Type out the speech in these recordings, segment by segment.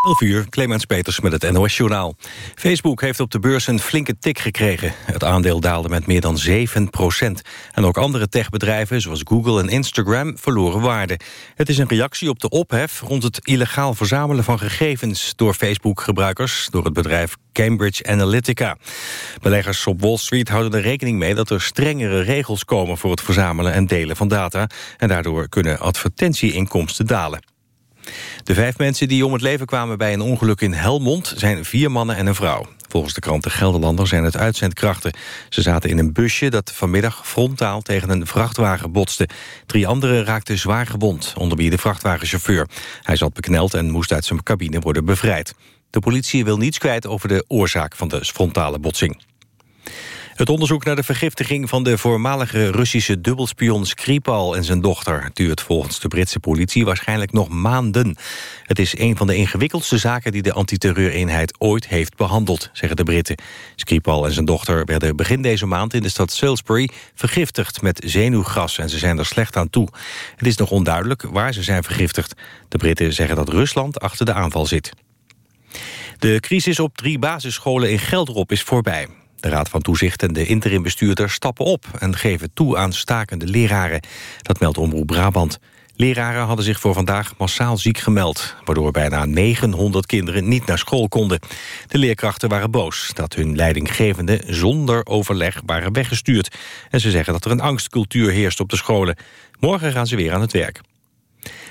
11 uur, Clemens Peters met het NOS-journaal. Facebook heeft op de beurs een flinke tik gekregen. Het aandeel daalde met meer dan 7 procent. En ook andere techbedrijven, zoals Google en Instagram, verloren waarde. Het is een reactie op de ophef rond het illegaal verzamelen van gegevens... door Facebook-gebruikers, door het bedrijf Cambridge Analytica. Beleggers op Wall Street houden er rekening mee... dat er strengere regels komen voor het verzamelen en delen van data... en daardoor kunnen advertentieinkomsten dalen. De vijf mensen die om het leven kwamen bij een ongeluk in Helmond... zijn vier mannen en een vrouw. Volgens de krant De Gelderlander zijn het uitzendkrachten. Ze zaten in een busje dat vanmiddag frontaal tegen een vrachtwagen botste. Drie anderen raakten zwaar gewond, onder wie de vrachtwagenchauffeur. Hij zat bekneld en moest uit zijn cabine worden bevrijd. De politie wil niets kwijt over de oorzaak van de frontale botsing. Het onderzoek naar de vergiftiging van de voormalige Russische dubbelspion Skripal en zijn dochter duurt volgens de Britse politie waarschijnlijk nog maanden. Het is een van de ingewikkeldste zaken die de antiterreureenheid ooit heeft behandeld, zeggen de Britten. Skripal en zijn dochter werden begin deze maand in de stad Salisbury vergiftigd met zenuwgas en ze zijn er slecht aan toe. Het is nog onduidelijk waar ze zijn vergiftigd. De Britten zeggen dat Rusland achter de aanval zit. De crisis op drie basisscholen in Gelderop is voorbij. De Raad van Toezicht en de interimbestuurder stappen op... en geven toe aan stakende leraren. Dat meldt Omroep Brabant. Leraren hadden zich voor vandaag massaal ziek gemeld... waardoor bijna 900 kinderen niet naar school konden. De leerkrachten waren boos dat hun leidinggevenden... zonder overleg waren weggestuurd. En ze zeggen dat er een angstcultuur heerst op de scholen. Morgen gaan ze weer aan het werk.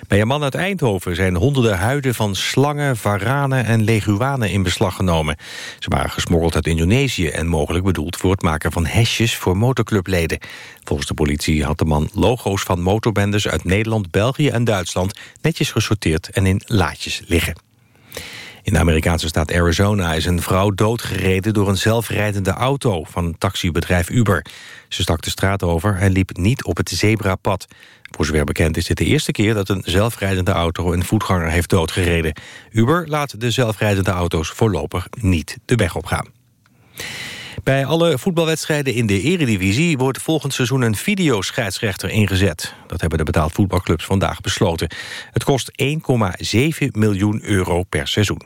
Bij een man uit Eindhoven zijn honderden huiden van slangen, varanen en leguanen in beslag genomen. Ze waren gesmokkeld uit Indonesië en mogelijk bedoeld voor het maken van hesjes voor motorclubleden. Volgens de politie had de man logo's van motorbendes uit Nederland, België en Duitsland netjes gesorteerd en in laadjes liggen. In de Amerikaanse staat Arizona is een vrouw doodgereden door een zelfrijdende auto van taxibedrijf Uber. Ze stak de straat over en liep niet op het zebrapad. Voor zover bekend is dit de eerste keer dat een zelfrijdende auto een voetganger heeft doodgereden. Uber laat de zelfrijdende auto's voorlopig niet de weg opgaan. Bij alle voetbalwedstrijden in de eredivisie wordt volgend seizoen een videoscheidsrechter ingezet. Dat hebben de betaald voetbalclubs vandaag besloten. Het kost 1,7 miljoen euro per seizoen.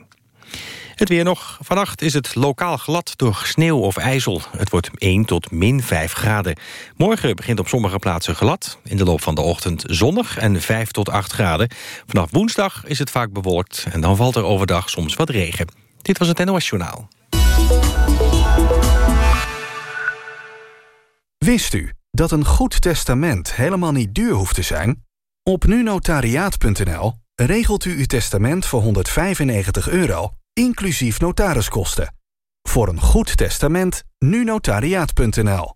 Het weer nog. Vannacht is het lokaal glad door sneeuw of ijzel. Het wordt 1 tot min 5 graden. Morgen begint op sommige plaatsen glad. In de loop van de ochtend zonnig en 5 tot 8 graden. Vanaf woensdag is het vaak bewolkt en dan valt er overdag soms wat regen. Dit was het NOS Journaal. Wist u dat een goed testament helemaal niet duur hoeft te zijn? Op nunotariaat.nl regelt u uw testament voor 195 euro inclusief notariskosten. Voor een goed testament, nu notariaat.nl.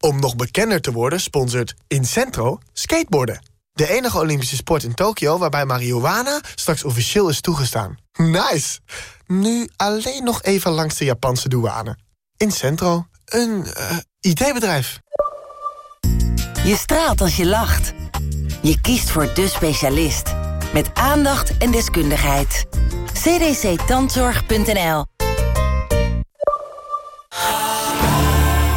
Om nog bekender te worden sponsort Incentro skateboarden. De enige Olympische sport in Tokio waarbij marihuana straks officieel is toegestaan. Nice! Nu alleen nog even langs de Japanse douane. Incentro, een uh, IT-bedrijf. Je straalt als je lacht. Je kiest voor de specialist. Met aandacht en deskundigheid cdctandzorg.nl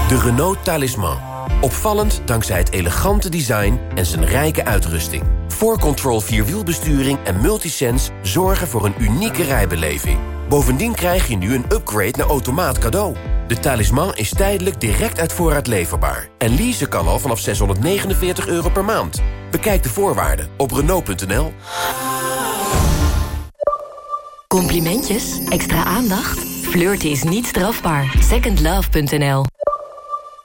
De Renault Talisman. Opvallend dankzij het elegante design en zijn rijke uitrusting. 4Control Vierwielbesturing en Multisense zorgen voor een unieke rijbeleving. Bovendien krijg je nu een upgrade naar automaat cadeau. De talisman is tijdelijk direct uit voorraad leverbaar. En leasen kan al vanaf 649 euro per maand. Bekijk de voorwaarden op Renault.nl. Complimentjes? Extra aandacht? Flirten is niet strafbaar. Secondlove.nl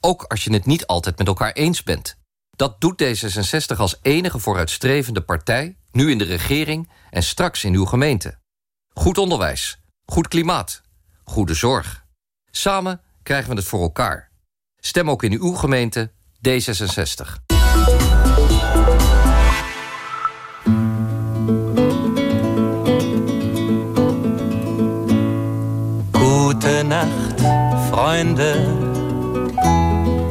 ook als je het niet altijd met elkaar eens bent. Dat doet D66 als enige vooruitstrevende partij, nu in de regering en straks in uw gemeente. Goed onderwijs, goed klimaat, goede zorg. Samen krijgen we het voor elkaar. Stem ook in uw gemeente D66. Nacht, Freunde.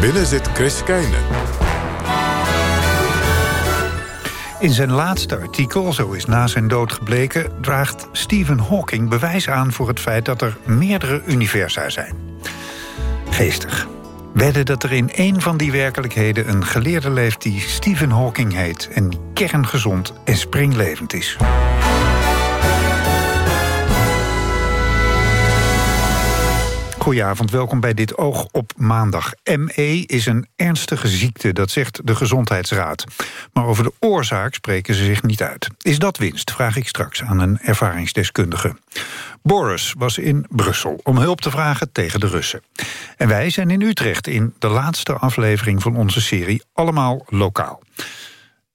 Binnen zit Chris Keijnen. In zijn laatste artikel, zo is na zijn dood gebleken... draagt Stephen Hawking bewijs aan voor het feit dat er meerdere universa zijn. Geestig. Wedden dat er in één van die werkelijkheden een geleerde leeft... die Stephen Hawking heet en kerngezond en springlevend is. Goedenavond, welkom bij dit Oog op Maandag. ME is een ernstige ziekte, dat zegt de Gezondheidsraad. Maar over de oorzaak spreken ze zich niet uit. Is dat winst, vraag ik straks aan een ervaringsdeskundige. Boris was in Brussel om hulp te vragen tegen de Russen. En wij zijn in Utrecht in de laatste aflevering van onze serie Allemaal Lokaal.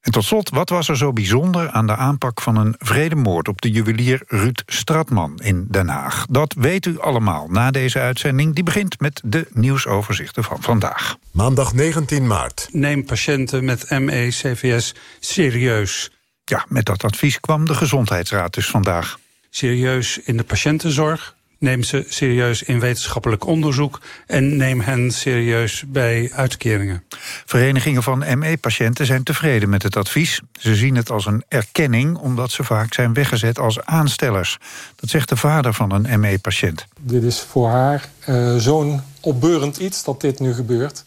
En tot slot, wat was er zo bijzonder aan de aanpak van een vredemoord op de juwelier Ruud Stratman in Den Haag? Dat weet u allemaal na deze uitzending. Die begint met de nieuwsoverzichten van vandaag. Maandag 19 maart. Neem patiënten met ME, CVS serieus. Ja, met dat advies kwam de Gezondheidsraad dus vandaag. Serieus in de patiëntenzorg, neem ze serieus in wetenschappelijk onderzoek... en neem hen serieus bij uitkeringen. Verenigingen van ME-patiënten zijn tevreden met het advies. Ze zien het als een erkenning omdat ze vaak zijn weggezet als aanstellers. Dat zegt de vader van een ME-patiënt. Dit is voor haar uh, zo'n opbeurend iets dat dit nu gebeurt.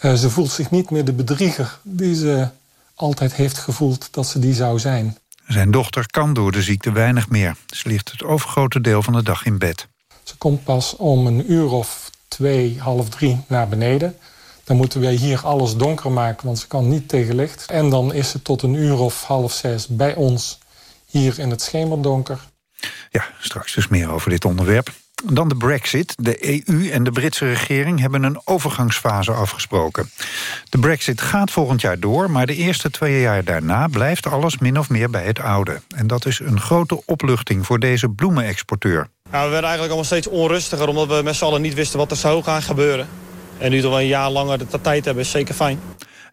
Uh, ze voelt zich niet meer de bedrieger die ze altijd heeft gevoeld dat ze die zou zijn. Zijn dochter kan door de ziekte weinig meer. Ze ligt het overgrote deel van de dag in bed. Ze komt pas om een uur of twee, half drie naar beneden. Dan moeten wij hier alles donker maken, want ze kan niet tegen licht. En dan is ze tot een uur of half zes bij ons hier in het schemerdonker. Ja, straks dus meer over dit onderwerp. Dan de brexit. De EU en de Britse regering hebben een overgangsfase afgesproken. De brexit gaat volgend jaar door, maar de eerste twee jaar daarna... blijft alles min of meer bij het oude. En dat is een grote opluchting voor deze bloemenexporteur. Nou, we werden eigenlijk allemaal steeds onrustiger... omdat we met z'n allen niet wisten wat er zou gaan gebeuren. En nu dat we een jaar langer de tijd hebben, is zeker fijn.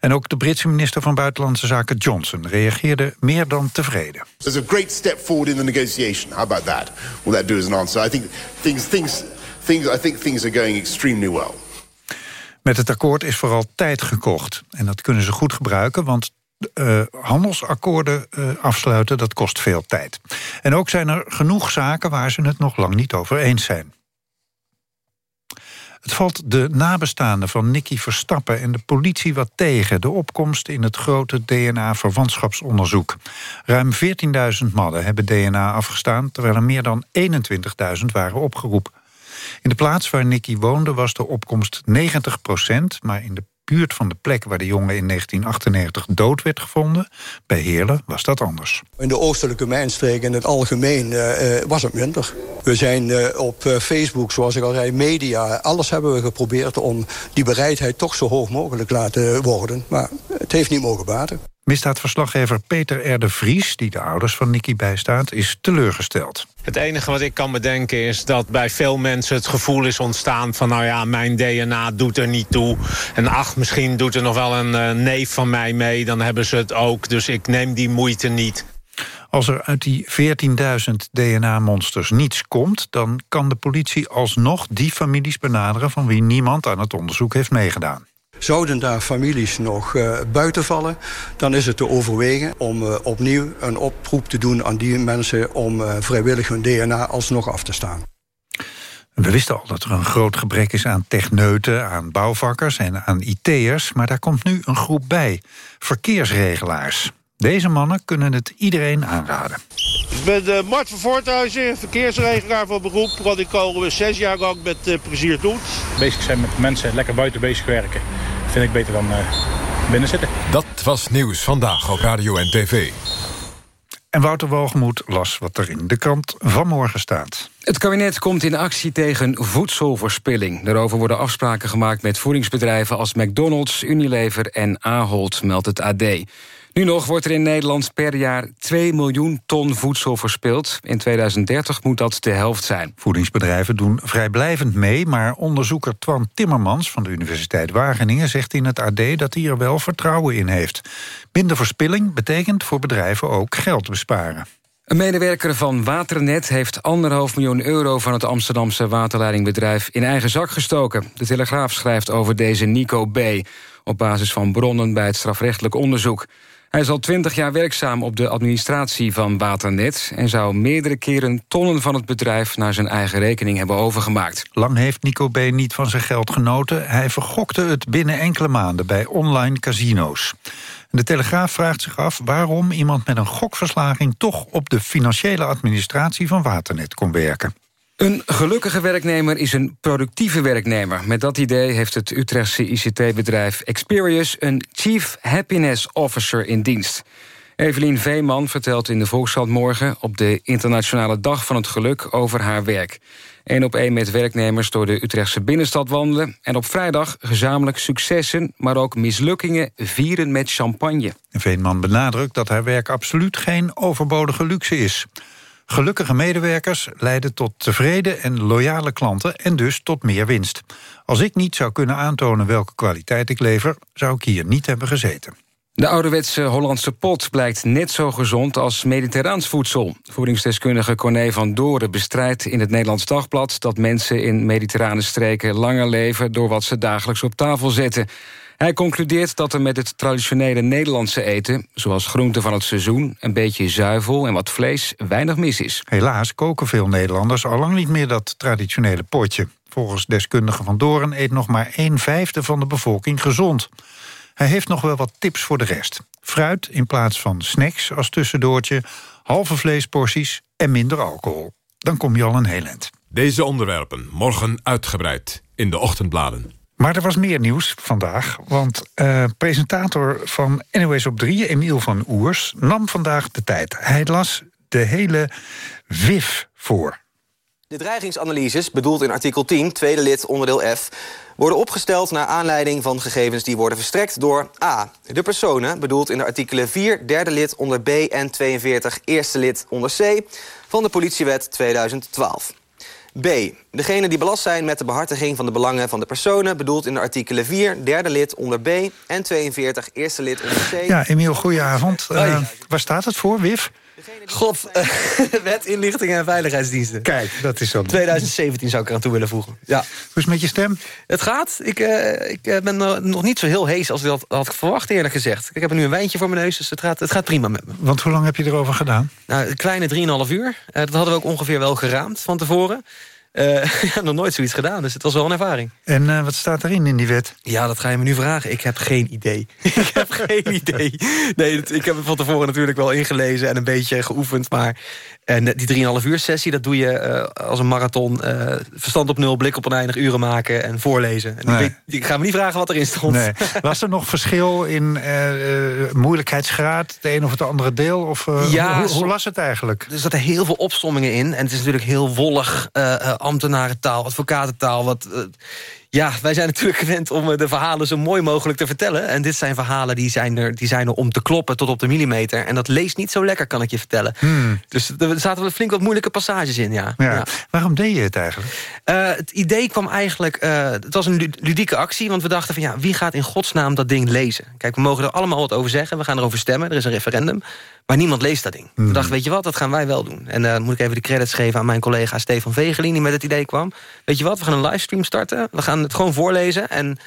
En ook de Britse minister van Buitenlandse Zaken Johnson reageerde meer dan tevreden. There's a great step forward in the negotiation. How about that? Will that do as an answer? I think things, things, things, I think things are going extremely well. Met het akkoord is vooral tijd gekocht. En dat kunnen ze goed gebruiken, want uh, handelsakkoorden uh, afsluiten, dat kost veel tijd. En ook zijn er genoeg zaken waar ze het nog lang niet over eens zijn. Het valt de nabestaanden van Nicky Verstappen en de politie wat tegen... de opkomst in het grote DNA-verwantschapsonderzoek. Ruim 14.000 mannen hebben DNA afgestaan... terwijl er meer dan 21.000 waren opgeroepen. In de plaats waar Nicky woonde was de opkomst 90 procent... maar in de buurt van de plek waar de jongen in 1998 dood werd gevonden... bij Heerlen was dat anders. In de oostelijke mijnstreek in het algemeen uh, was het minder. We zijn uh, op Facebook, zoals ik al zei, media... alles hebben we geprobeerd om die bereidheid toch zo hoog mogelijk laten worden. Maar het heeft niet mogen baten. Misdaadverslaggever Peter R. de Vries, die de ouders van Nicky bijstaat, is teleurgesteld. Het enige wat ik kan bedenken is dat bij veel mensen het gevoel is ontstaan van... nou ja, mijn DNA doet er niet toe. En ach, misschien doet er nog wel een uh, neef van mij mee, dan hebben ze het ook. Dus ik neem die moeite niet. Als er uit die 14.000 DNA-monsters niets komt... dan kan de politie alsnog die families benaderen... van wie niemand aan het onderzoek heeft meegedaan. Zouden daar families nog uh, buiten vallen, dan is het te overwegen om uh, opnieuw een oproep te doen aan die mensen om uh, vrijwillig hun DNA alsnog af te staan. We wisten al dat er een groot gebrek is aan techneuten, aan bouwvakkers en aan IT'ers, maar daar komt nu een groep bij, verkeersregelaars. Deze mannen kunnen het iedereen aanraden. Ik ben uh, Mart van Voorthuizen, verkeersregelaar van beroep. Wat ik al zes jaar lang met uh, plezier doe. Bezig zijn met mensen, lekker buiten bezig werken. Vind ik beter dan uh, binnen zitten. Dat was Nieuws Vandaag op Radio en TV. En Wouter Woogmoed las wat er in de krant vanmorgen staat. Het kabinet komt in actie tegen voedselverspilling. Daarover worden afspraken gemaakt met voedingsbedrijven als McDonald's, Unilever en Ahold, meldt het AD. Nu nog wordt er in Nederland per jaar 2 miljoen ton voedsel verspild. In 2030 moet dat de helft zijn. Voedingsbedrijven doen vrijblijvend mee... maar onderzoeker Twan Timmermans van de Universiteit Wageningen... zegt in het AD dat hij er wel vertrouwen in heeft. Minder verspilling betekent voor bedrijven ook geld besparen. Een medewerker van Waternet heeft anderhalf miljoen euro... van het Amsterdamse waterleidingbedrijf in eigen zak gestoken. De Telegraaf schrijft over deze Nico B. op basis van bronnen bij het strafrechtelijk onderzoek. Hij is al twintig jaar werkzaam op de administratie van Waternet... en zou meerdere keren tonnen van het bedrijf naar zijn eigen rekening hebben overgemaakt. Lang heeft Nico B. niet van zijn geld genoten. Hij vergokte het binnen enkele maanden bij online casino's. De Telegraaf vraagt zich af waarom iemand met een gokverslaging... toch op de financiële administratie van Waternet kon werken. Een gelukkige werknemer is een productieve werknemer. Met dat idee heeft het Utrechtse ICT-bedrijf Experius... een Chief Happiness Officer in dienst. Evelien Veeman vertelt in de Volkskrant morgen... op de Internationale Dag van het Geluk over haar werk. Eén op één met werknemers door de Utrechtse binnenstad wandelen... en op vrijdag gezamenlijk successen, maar ook mislukkingen... vieren met champagne. Veenman benadrukt dat haar werk absoluut geen overbodige luxe is. Gelukkige medewerkers leiden tot tevreden en loyale klanten... en dus tot meer winst. Als ik niet zou kunnen aantonen welke kwaliteit ik lever... zou ik hier niet hebben gezeten. De ouderwetse Hollandse pot blijkt net zo gezond als mediterraans voedsel. Voedingsdeskundige Corné van Doren bestrijdt in het Nederlands Dagblad... dat mensen in mediterrane streken langer leven... door wat ze dagelijks op tafel zetten. Hij concludeert dat er met het traditionele Nederlandse eten... zoals groenten van het seizoen, een beetje zuivel en wat vlees... weinig mis is. Helaas koken veel Nederlanders al lang niet meer dat traditionele potje. Volgens deskundige Van Doren eet nog maar een vijfde van de bevolking gezond. Hij heeft nog wel wat tips voor de rest. Fruit in plaats van snacks als tussendoortje... halve vleesporties en minder alcohol. Dan kom je al een heel eind. Deze onderwerpen morgen uitgebreid in de ochtendbladen. Maar er was meer nieuws vandaag, want uh, presentator van NOS op 3, Emiel van Oers, nam vandaag de tijd. Hij las de hele WIF voor. De dreigingsanalyses, bedoeld in artikel 10, tweede lid, onderdeel F... worden opgesteld naar aanleiding van gegevens die worden verstrekt door A. De personen, bedoeld in de artikelen 4, derde lid onder B en 42, eerste lid onder C... van de politiewet 2012. B. Degenen die belast zijn met de behartiging van de belangen van de personen... bedoeld in de artikelen 4, derde lid onder B... en 42, eerste lid onder C. Ja, Emiel, goedenavond. Uh, waar staat het voor, WIF? God, uh, wet inlichting en veiligheidsdiensten. Kijk, dat is zo. 2017 zou ik eraan toe willen voegen. Ja. Hoe is het met je stem? Het gaat. Ik, uh, ik ben nog niet zo heel hees als ik dat had verwacht, eerlijk gezegd. Ik heb nu een wijntje voor mijn neus, dus het gaat, het gaat prima met me. Want hoe lang heb je erover gedaan? Nou, een kleine 3,5 uur. dat hadden we ook ongeveer wel geraamd van tevoren. Uh, nog nooit zoiets gedaan, dus het was wel een ervaring. En uh, wat staat erin in die wet? Ja, dat ga je me nu vragen. Ik heb geen idee. ik heb geen idee. Nee, ik heb het van tevoren natuurlijk wel ingelezen en een beetje geoefend. Maar en die 3,5 uur sessie, dat doe je uh, als een marathon. verstand op nul, blik op oneindig uren maken en voorlezen. En nee. ik, weet, ik, ga me niet vragen wat erin stond. Nee. Was er nog verschil in moeilijkheidsgraad, het een of het andere deel? Of, ja, hoe, hoe las het eigenlijk? Er zaten heel veel opstommingen in. En het is natuurlijk heel wollig ambtenarentaal, advocatentaal. Wat, uh, ja, wij zijn natuurlijk gewend om de verhalen zo mooi mogelijk te vertellen. En dit zijn verhalen die zijn, er, die zijn er om te kloppen tot op de millimeter. En dat leest niet zo lekker, kan ik je vertellen. Hmm. Dus er zaten wel flink wat moeilijke passages in, ja. ja. ja. Waarom deed je het eigenlijk? Uh, het idee kwam eigenlijk... Uh, het was een ludieke actie, want we dachten van... ja, wie gaat in godsnaam dat ding lezen? Kijk, we mogen er allemaal wat over zeggen. We gaan erover stemmen, er is een referendum. Maar niemand leest dat ding. Hmm. We dachten, weet je wat, dat gaan wij wel doen. En dan uh, moet ik even de credits geven aan mijn collega Stefan Vegelin... die met het idee kwam. Weet je wat, we gaan een livestream starten. We gaan het gewoon voorlezen. En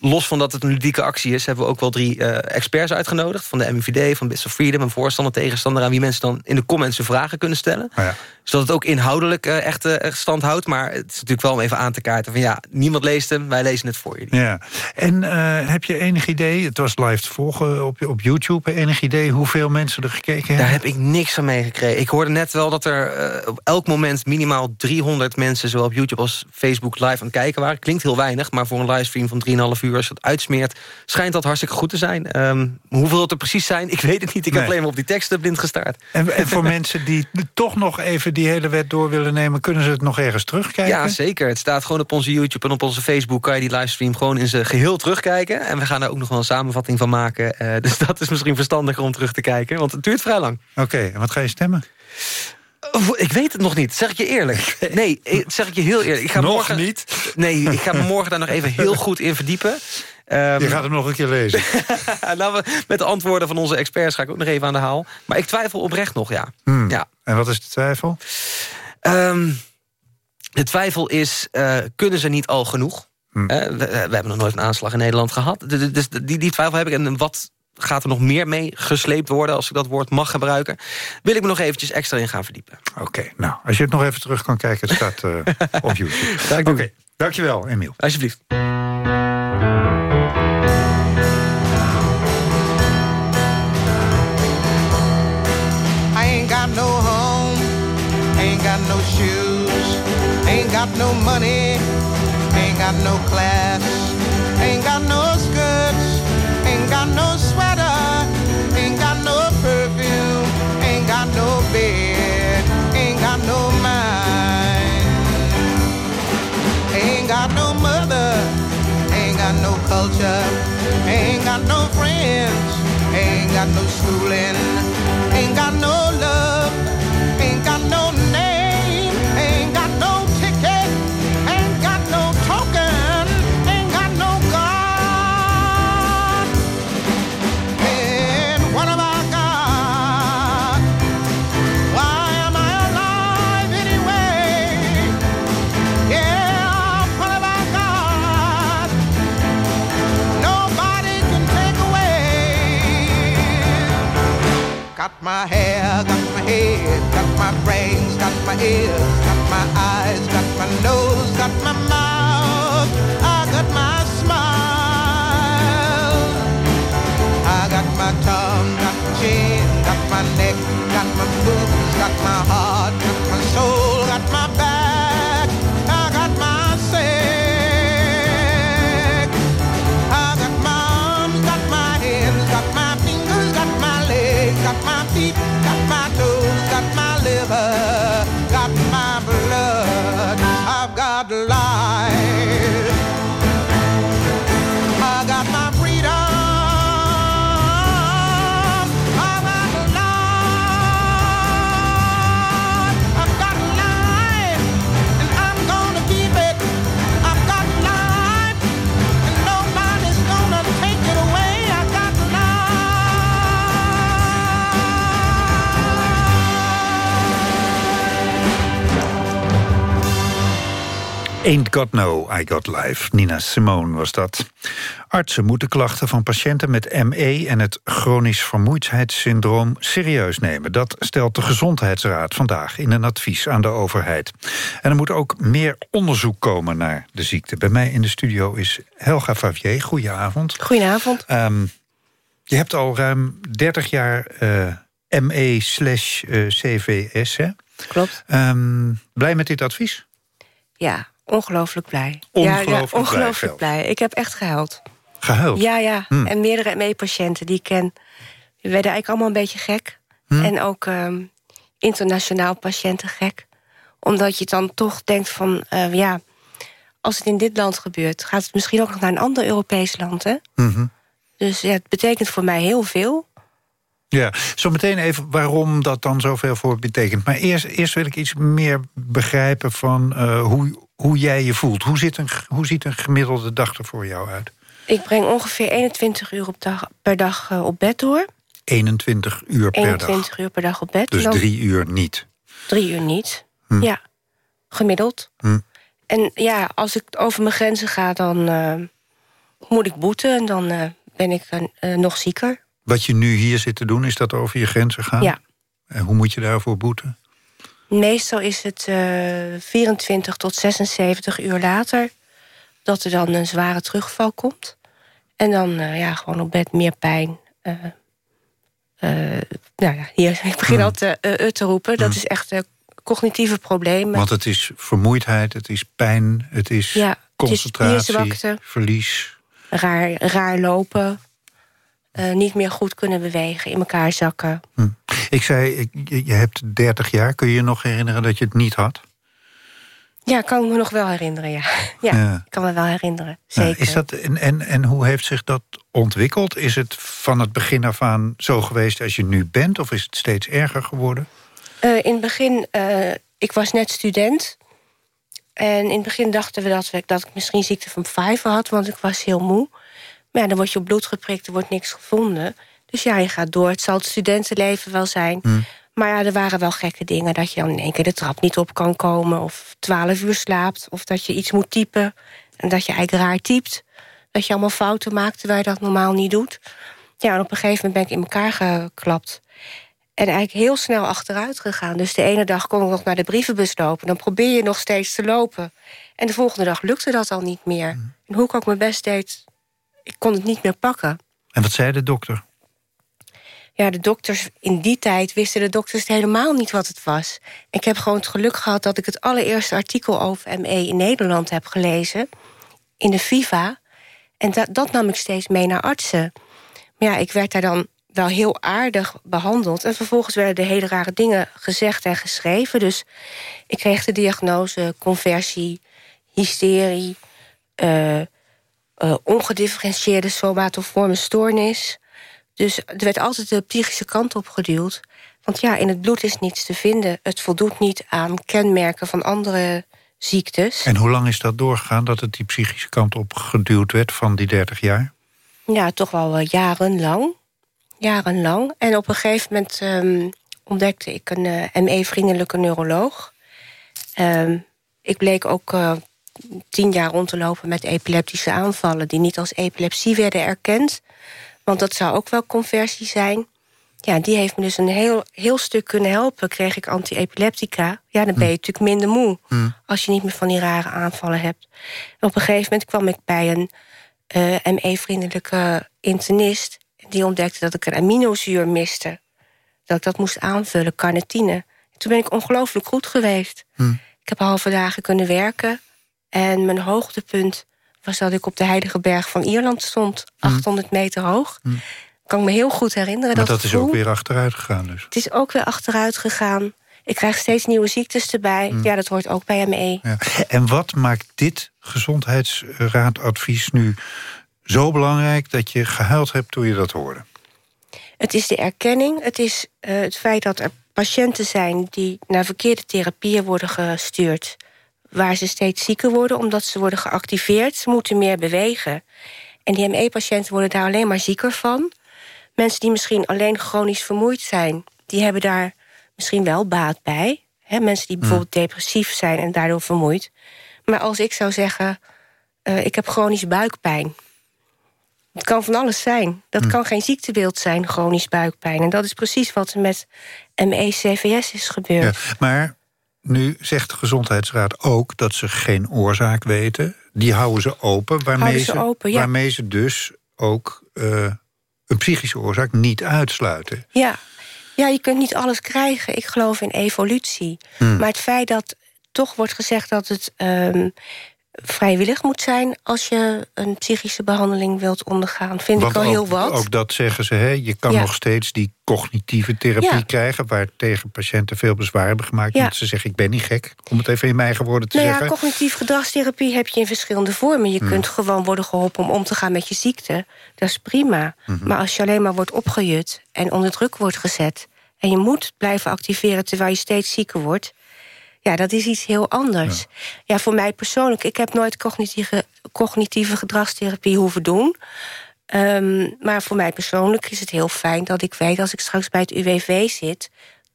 los van dat het een ludieke actie is... hebben we ook wel drie uh, experts uitgenodigd. Van de MIVD, van Bits of Freedom, een voorstander, tegenstander... aan wie mensen dan in de comments hun vragen kunnen stellen. Oh ja. Zodat het ook inhoudelijk uh, echt uh, stand houdt. Maar het is natuurlijk wel om even aan te kaarten van... ja, niemand leest hem, wij lezen het voor jullie. Ja. En heb je enig idee, het was live te volgen op, op YouTube... enig idee hoeveel mensen er gekeken hebben? Daar heb ik niks van meegekregen. Ik hoorde net wel dat er op elk moment minimaal 300 mensen... zowel op YouTube als Facebook live aan het kijken waren. Klinkt heel weinig, maar voor een livestream van 3,5 uur uur. Als je dat uitsmeert, schijnt dat hartstikke goed te zijn. Ehm, hoeveel het er precies zijn, ik weet het niet. Ik heb alleen maar op die teksten blind gestaard. En, en voor mensen die toch nog even die hele wet door willen nemen... kunnen ze het nog ergens terugkijken? Ja, zeker. Het staat gewoon op onze YouTube en op onze Facebook... kan je die livestream gewoon in zijn geheel terugkijken. En we gaan daar ook nog wel een samenvatting van maken. Eh, dus dat is misschien verstandiger om terug te kijken. Want het duurt vrij lang. Oké, en wat ga je stemmen? Ik weet het nog niet, zeg ik je eerlijk. Nee, zeg ik je heel eerlijk. Ik ga Nog morgen, niet? Nee, ik ga me morgen daar nog even heel goed in verdiepen. Ehm, Je gaat hem nog een keer lezen. we, met de antwoorden van onze experts ga ik ook nog even aan de haal. Maar ik twijfel oprecht nog, ja. Hmm. ja. En wat is de twijfel? Ehm, de twijfel is, eh, kunnen ze niet al genoeg? Hmm. Eh, we, we hebben nog nooit een aanslag in Nederland gehad. Dus- Dus die, die twijfel heb ik. En wat gaat er nog meer mee gesleept worden... als ik dat woord mag gebruiken... wil ik me nog eventjes extra in gaan verdiepen. Oké, nou, als je het nog even terug kan kijken... het staat eh, op YouTube. Oké, dankjewel, Emiel. Alsjeblieft. I ain't got no home, ain't got no shoes, ain't got no money, ain't got no class, ain't got no mother, ain't got no culture, ain't got no friends, ain't got no schooling, ain't got no love, Got my hair, got my head, got my brains, got my ears, got my eyes, got my nose, got my mouth, I got my smile. I got my tongue, got my chin, got my neck, got my boobs, got my heart, Ain't Got No, I Got Life. Nina Simone was dat. Artsen moeten klachten van patiënten met ME... en het chronisch vermoeidheidssyndroom serieus nemen. Dat stelt de Gezondheidsraad vandaag in een advies aan de overheid. En er moet ook meer onderzoek komen naar de ziekte. Bij mij in de studio is Helga Favier. Goedenavond. Goedenavond. Ehm, je hebt al ruim 30 jaar eh, ME slash eh, CVS, hè? Klopt. Ehm, blij met dit advies? Ja, ongelooflijk blij. Ongelooflijk ja, ongelooflijk blij. Ik heb echt gehuild. Gehuild? Ja, ja. Hm. En meerdere ME-patiënten die ik ken... die werden eigenlijk allemaal een beetje gek. Hm. En ook ehm, internationaal patiënten gek. Omdat je dan toch denkt van... eh, ja, als het in dit land gebeurt... gaat het misschien ook nog naar een ander Europees land, hè? Mhm. Dus ja, het betekent voor mij heel veel. Ja, zo meteen even waarom dat dan zoveel voor betekent. Maar eerst, eerst wil ik iets meer begrijpen van eh, hoe, hoe jij je voelt. Hoe, zit een, hoe ziet een gemiddelde dag er voor jou uit? Ik breng ongeveer 21 uur op dag, per dag eh, op bed door. 21 uur per 21 dag. uur per dag op bed. Dus dan drie uur niet. drie uur niet. Hm. Ja, gemiddeld. Hm. En ja, als ik over mijn grenzen ga, dan eh, moet ik boeten. En dan eh, ben ik nog zieker. Wat je nu hier zit te doen, is dat over je grenzen gaan? Ja. En hoe moet je daarvoor boeten? Meestal is het eh 24 tot 76 uur later... dat er dan een zware terugval komt. En dan eh, ja, gewoon op bed meer pijn. eh, eh, nou ja, hier, ik begin al te, eh, eh, te roepen. Dat is echt eh, cognitieve problemen. Want het is vermoeidheid, het is pijn, het is Ja, het is concentratie, verlies. raar, raar lopen, eh, niet meer goed kunnen bewegen, in elkaar zakken. Ik zei, je, hebt 30 jaar. Kun je je nog herinneren dat je het niet had? Ja, kan ik me nog wel herinneren, ja. Ja, Ja. ik kan me wel herinneren, zeker. is dat, en, en, en hoe heeft zich dat ontwikkeld? Is het van het begin af aan zo geweest als je nu bent? Of is het steeds erger geworden? Eh, in het begin, eh, ik was net student. En in het begin dachten we dat, we dat ik misschien ziekte van Pfeiffer had... want ik was heel moe. Maar ja, dan word je op bloed geprikt, er wordt niks gevonden. Dus ja, je gaat door. Het zal het studentenleven wel zijn. Maar ja, er waren wel gekke dingen. Dat je dan in één keer de trap niet op kan komen... of twaalf uur slaapt, of dat je iets moet typen... en dat je eigenlijk raar typt. Dat je allemaal fouten maakt, terwijl je dat normaal niet doet. Ja, en op een gegeven moment ben ik in elkaar geklapt. En eigenlijk heel snel achteruit gegaan. Dus de ene dag kon ik nog naar de brievenbus lopen. Dan probeer je nog steeds te lopen. En de volgende dag lukte dat al niet meer. En hoe ik ook mijn best deed, ik kon het niet meer pakken. En wat zei de dokter? Ja, de dokters in die tijd wisten de dokters helemaal niet wat het was. Ik heb gewoon het geluk gehad dat ik het allereerste artikel over ME in Nederland heb gelezen. In de FIFA. En dat, dat nam ik steeds mee naar artsen. Maar ja, ik werd daar dan wel heel aardig behandeld. En vervolgens werden er hele rare dingen gezegd en geschreven. Dus ik kreeg de diagnose conversie, hysterie... eh, eh, ongedifferentieerde somatoforme stoornis. Dus er werd altijd de psychische kant op geduwd. Want ja, in het bloed is niets te vinden. Het voldoet niet aan kenmerken van andere ziektes. En hoe lang is dat doorgegaan dat het die psychische kant op geduwd werd van die 30 jaar? Ja, toch wel eh, jarenlang. Jarenlang. En op een gegeven moment ehm, ontdekte ik een eh, ME-vriendelijke neuroloog. Ehm, ik bleek ook eh, tien jaar rond te lopen met epileptische aanvallen... die niet als epilepsie werden erkend. Want dat zou ook wel conversie zijn. Ja, die heeft me dus een heel, heel stuk kunnen helpen. Kreeg ik anti-epileptica. Ja, dan ben je natuurlijk minder moe... als je niet meer van die rare aanvallen hebt. En op een gegeven moment kwam ik bij een eh, ME-vriendelijke internist... die ontdekte dat ik een aminozuur miste. Dat ik dat moest aanvullen, carnitine. Toen ben ik ongelooflijk goed geweest. Ik heb halve dagen kunnen werken. En mijn hoogtepunt was dat ik op de Heilige Berg van Ierland stond. 800 meter hoog. Kan ik me heel goed herinneren. Maar dat dat is ook weer achteruit gegaan dus. Het is ook weer achteruit gegaan. Ik krijg steeds nieuwe ziektes erbij. Mm. Ja, dat hoort ook bij ME. Ja. En wat maakt dit gezondheidsraadadvies nu zo belangrijk... dat je gehuild hebt toen je dat hoorde? Het is de erkenning. Het is eh, het feit dat er patiënten zijn... die naar verkeerde therapieën worden gestuurd. Waar ze steeds zieker worden omdat ze worden geactiveerd. Ze moeten meer bewegen. En die ME-patiënten worden daar alleen maar zieker van. Mensen die misschien alleen chronisch vermoeid zijn... die hebben daar misschien wel baat bij. Hè, mensen die bijvoorbeeld depressief zijn en daardoor vermoeid. Maar als ik zou zeggen... eh, ik heb chronische buikpijn... Het kan van alles zijn. Dat kan geen ziektebeeld zijn, chronisch buikpijn. En dat is precies wat er met ME-CVS is gebeurd. Ja, maar nu zegt de Gezondheidsraad ook dat ze geen oorzaak weten. Die houden ze open, waarmee, Houden ze open, ja. waarmee ze dus ook eh, een psychische oorzaak niet uitsluiten. Ja. ja, je kunt niet alles krijgen. Ik geloof in evolutie. Hmm. Maar het feit dat toch wordt gezegd dat het ehm, vrijwillig moet zijn... als je een psychische behandeling wilt ondergaan, vind Want ik al ook, heel wat. ook dat zeggen ze, hè, je kan Ja. nog steeds die cognitieve therapie Ja. krijgen... waar tegen patiënten veel bezwaar hebben gemaakt. Ja. Want ze zeggen, ik ben niet gek, om het even in mijn eigen woorden te Nou ja, zeggen. cognitief gedragstherapie heb je in verschillende vormen. Je Hmm. kunt gewoon worden geholpen om om te gaan met je ziekte. Dat is prima. Mhm. Maar als je alleen maar wordt opgejut en onder druk wordt gezet... en je moet blijven activeren terwijl je steeds zieker wordt... ja, dat is iets heel anders. Ja, voor mij persoonlijk, ik heb nooit cognitieve, cognitieve gedragstherapie hoeven doen... Ehm, maar voor mij persoonlijk is het heel fijn dat ik weet... als ik straks bij het UWV zit...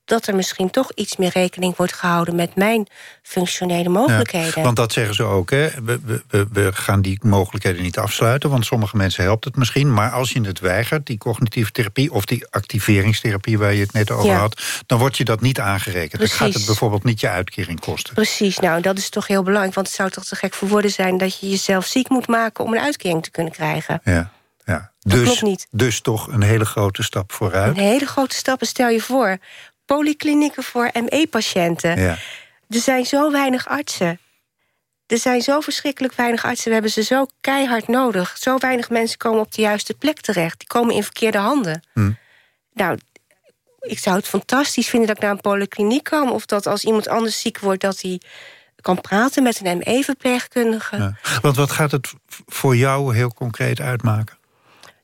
dat er misschien toch iets meer rekening wordt gehouden... met mijn functionele mogelijkheden. Ja, want dat zeggen ze ook, hè. We, we- we, gaan die mogelijkheden niet afsluiten... want sommige mensen helpt het misschien. Maar als je het weigert, die cognitieve therapie... of die activeringstherapie waar je het net over Ja. had... dan wordt je dat niet aangerekend. Dan gaat het Precies. bijvoorbeeld niet je uitkering kosten. Precies, nou, dat is toch heel belangrijk. Want het zou toch te gek voor woorden zijn... dat je jezelf ziek moet maken om een uitkering te kunnen krijgen. Ja, ja. Dus, klopt niet. dus toch een hele grote stap vooruit. Een hele grote stappen, stel je voor. Polyklinieken voor ME-patiënten. Ja. Er zijn zo weinig artsen. er zijn zo verschrikkelijk weinig artsen. We hebben ze zo keihard nodig. Zo weinig mensen komen op de juiste plek terecht. Die komen in verkeerde handen. Hm. Nou, ik zou het fantastisch vinden dat ik naar een polykliniek kan... of dat als iemand anders ziek wordt... dat hij kan praten met een ME-verpleegkundige. Ja. Want wat gaat het voor jou heel concreet uitmaken?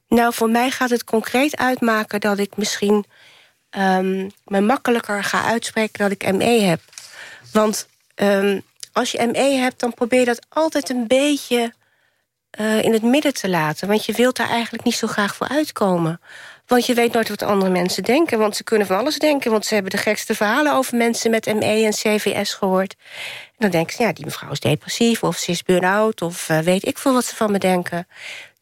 Nou, voor mij gaat het concreet uitmaken dat ik misschien um, me makkelijker ga uitspreken dat ik ME heb. Want um, als je ME hebt, dan probeer je dat altijd een beetje uh, in het midden te laten. Want je wilt daar eigenlijk niet zo graag voor uitkomen. Want je weet nooit wat andere mensen denken. Want ze kunnen van alles denken. Want ze hebben de gekste verhalen over mensen met ME en CVS gehoord. En dan denken ze, ja, die mevrouw is depressief... of ze is burn-out, of uh, weet ik veel wat ze van me denken.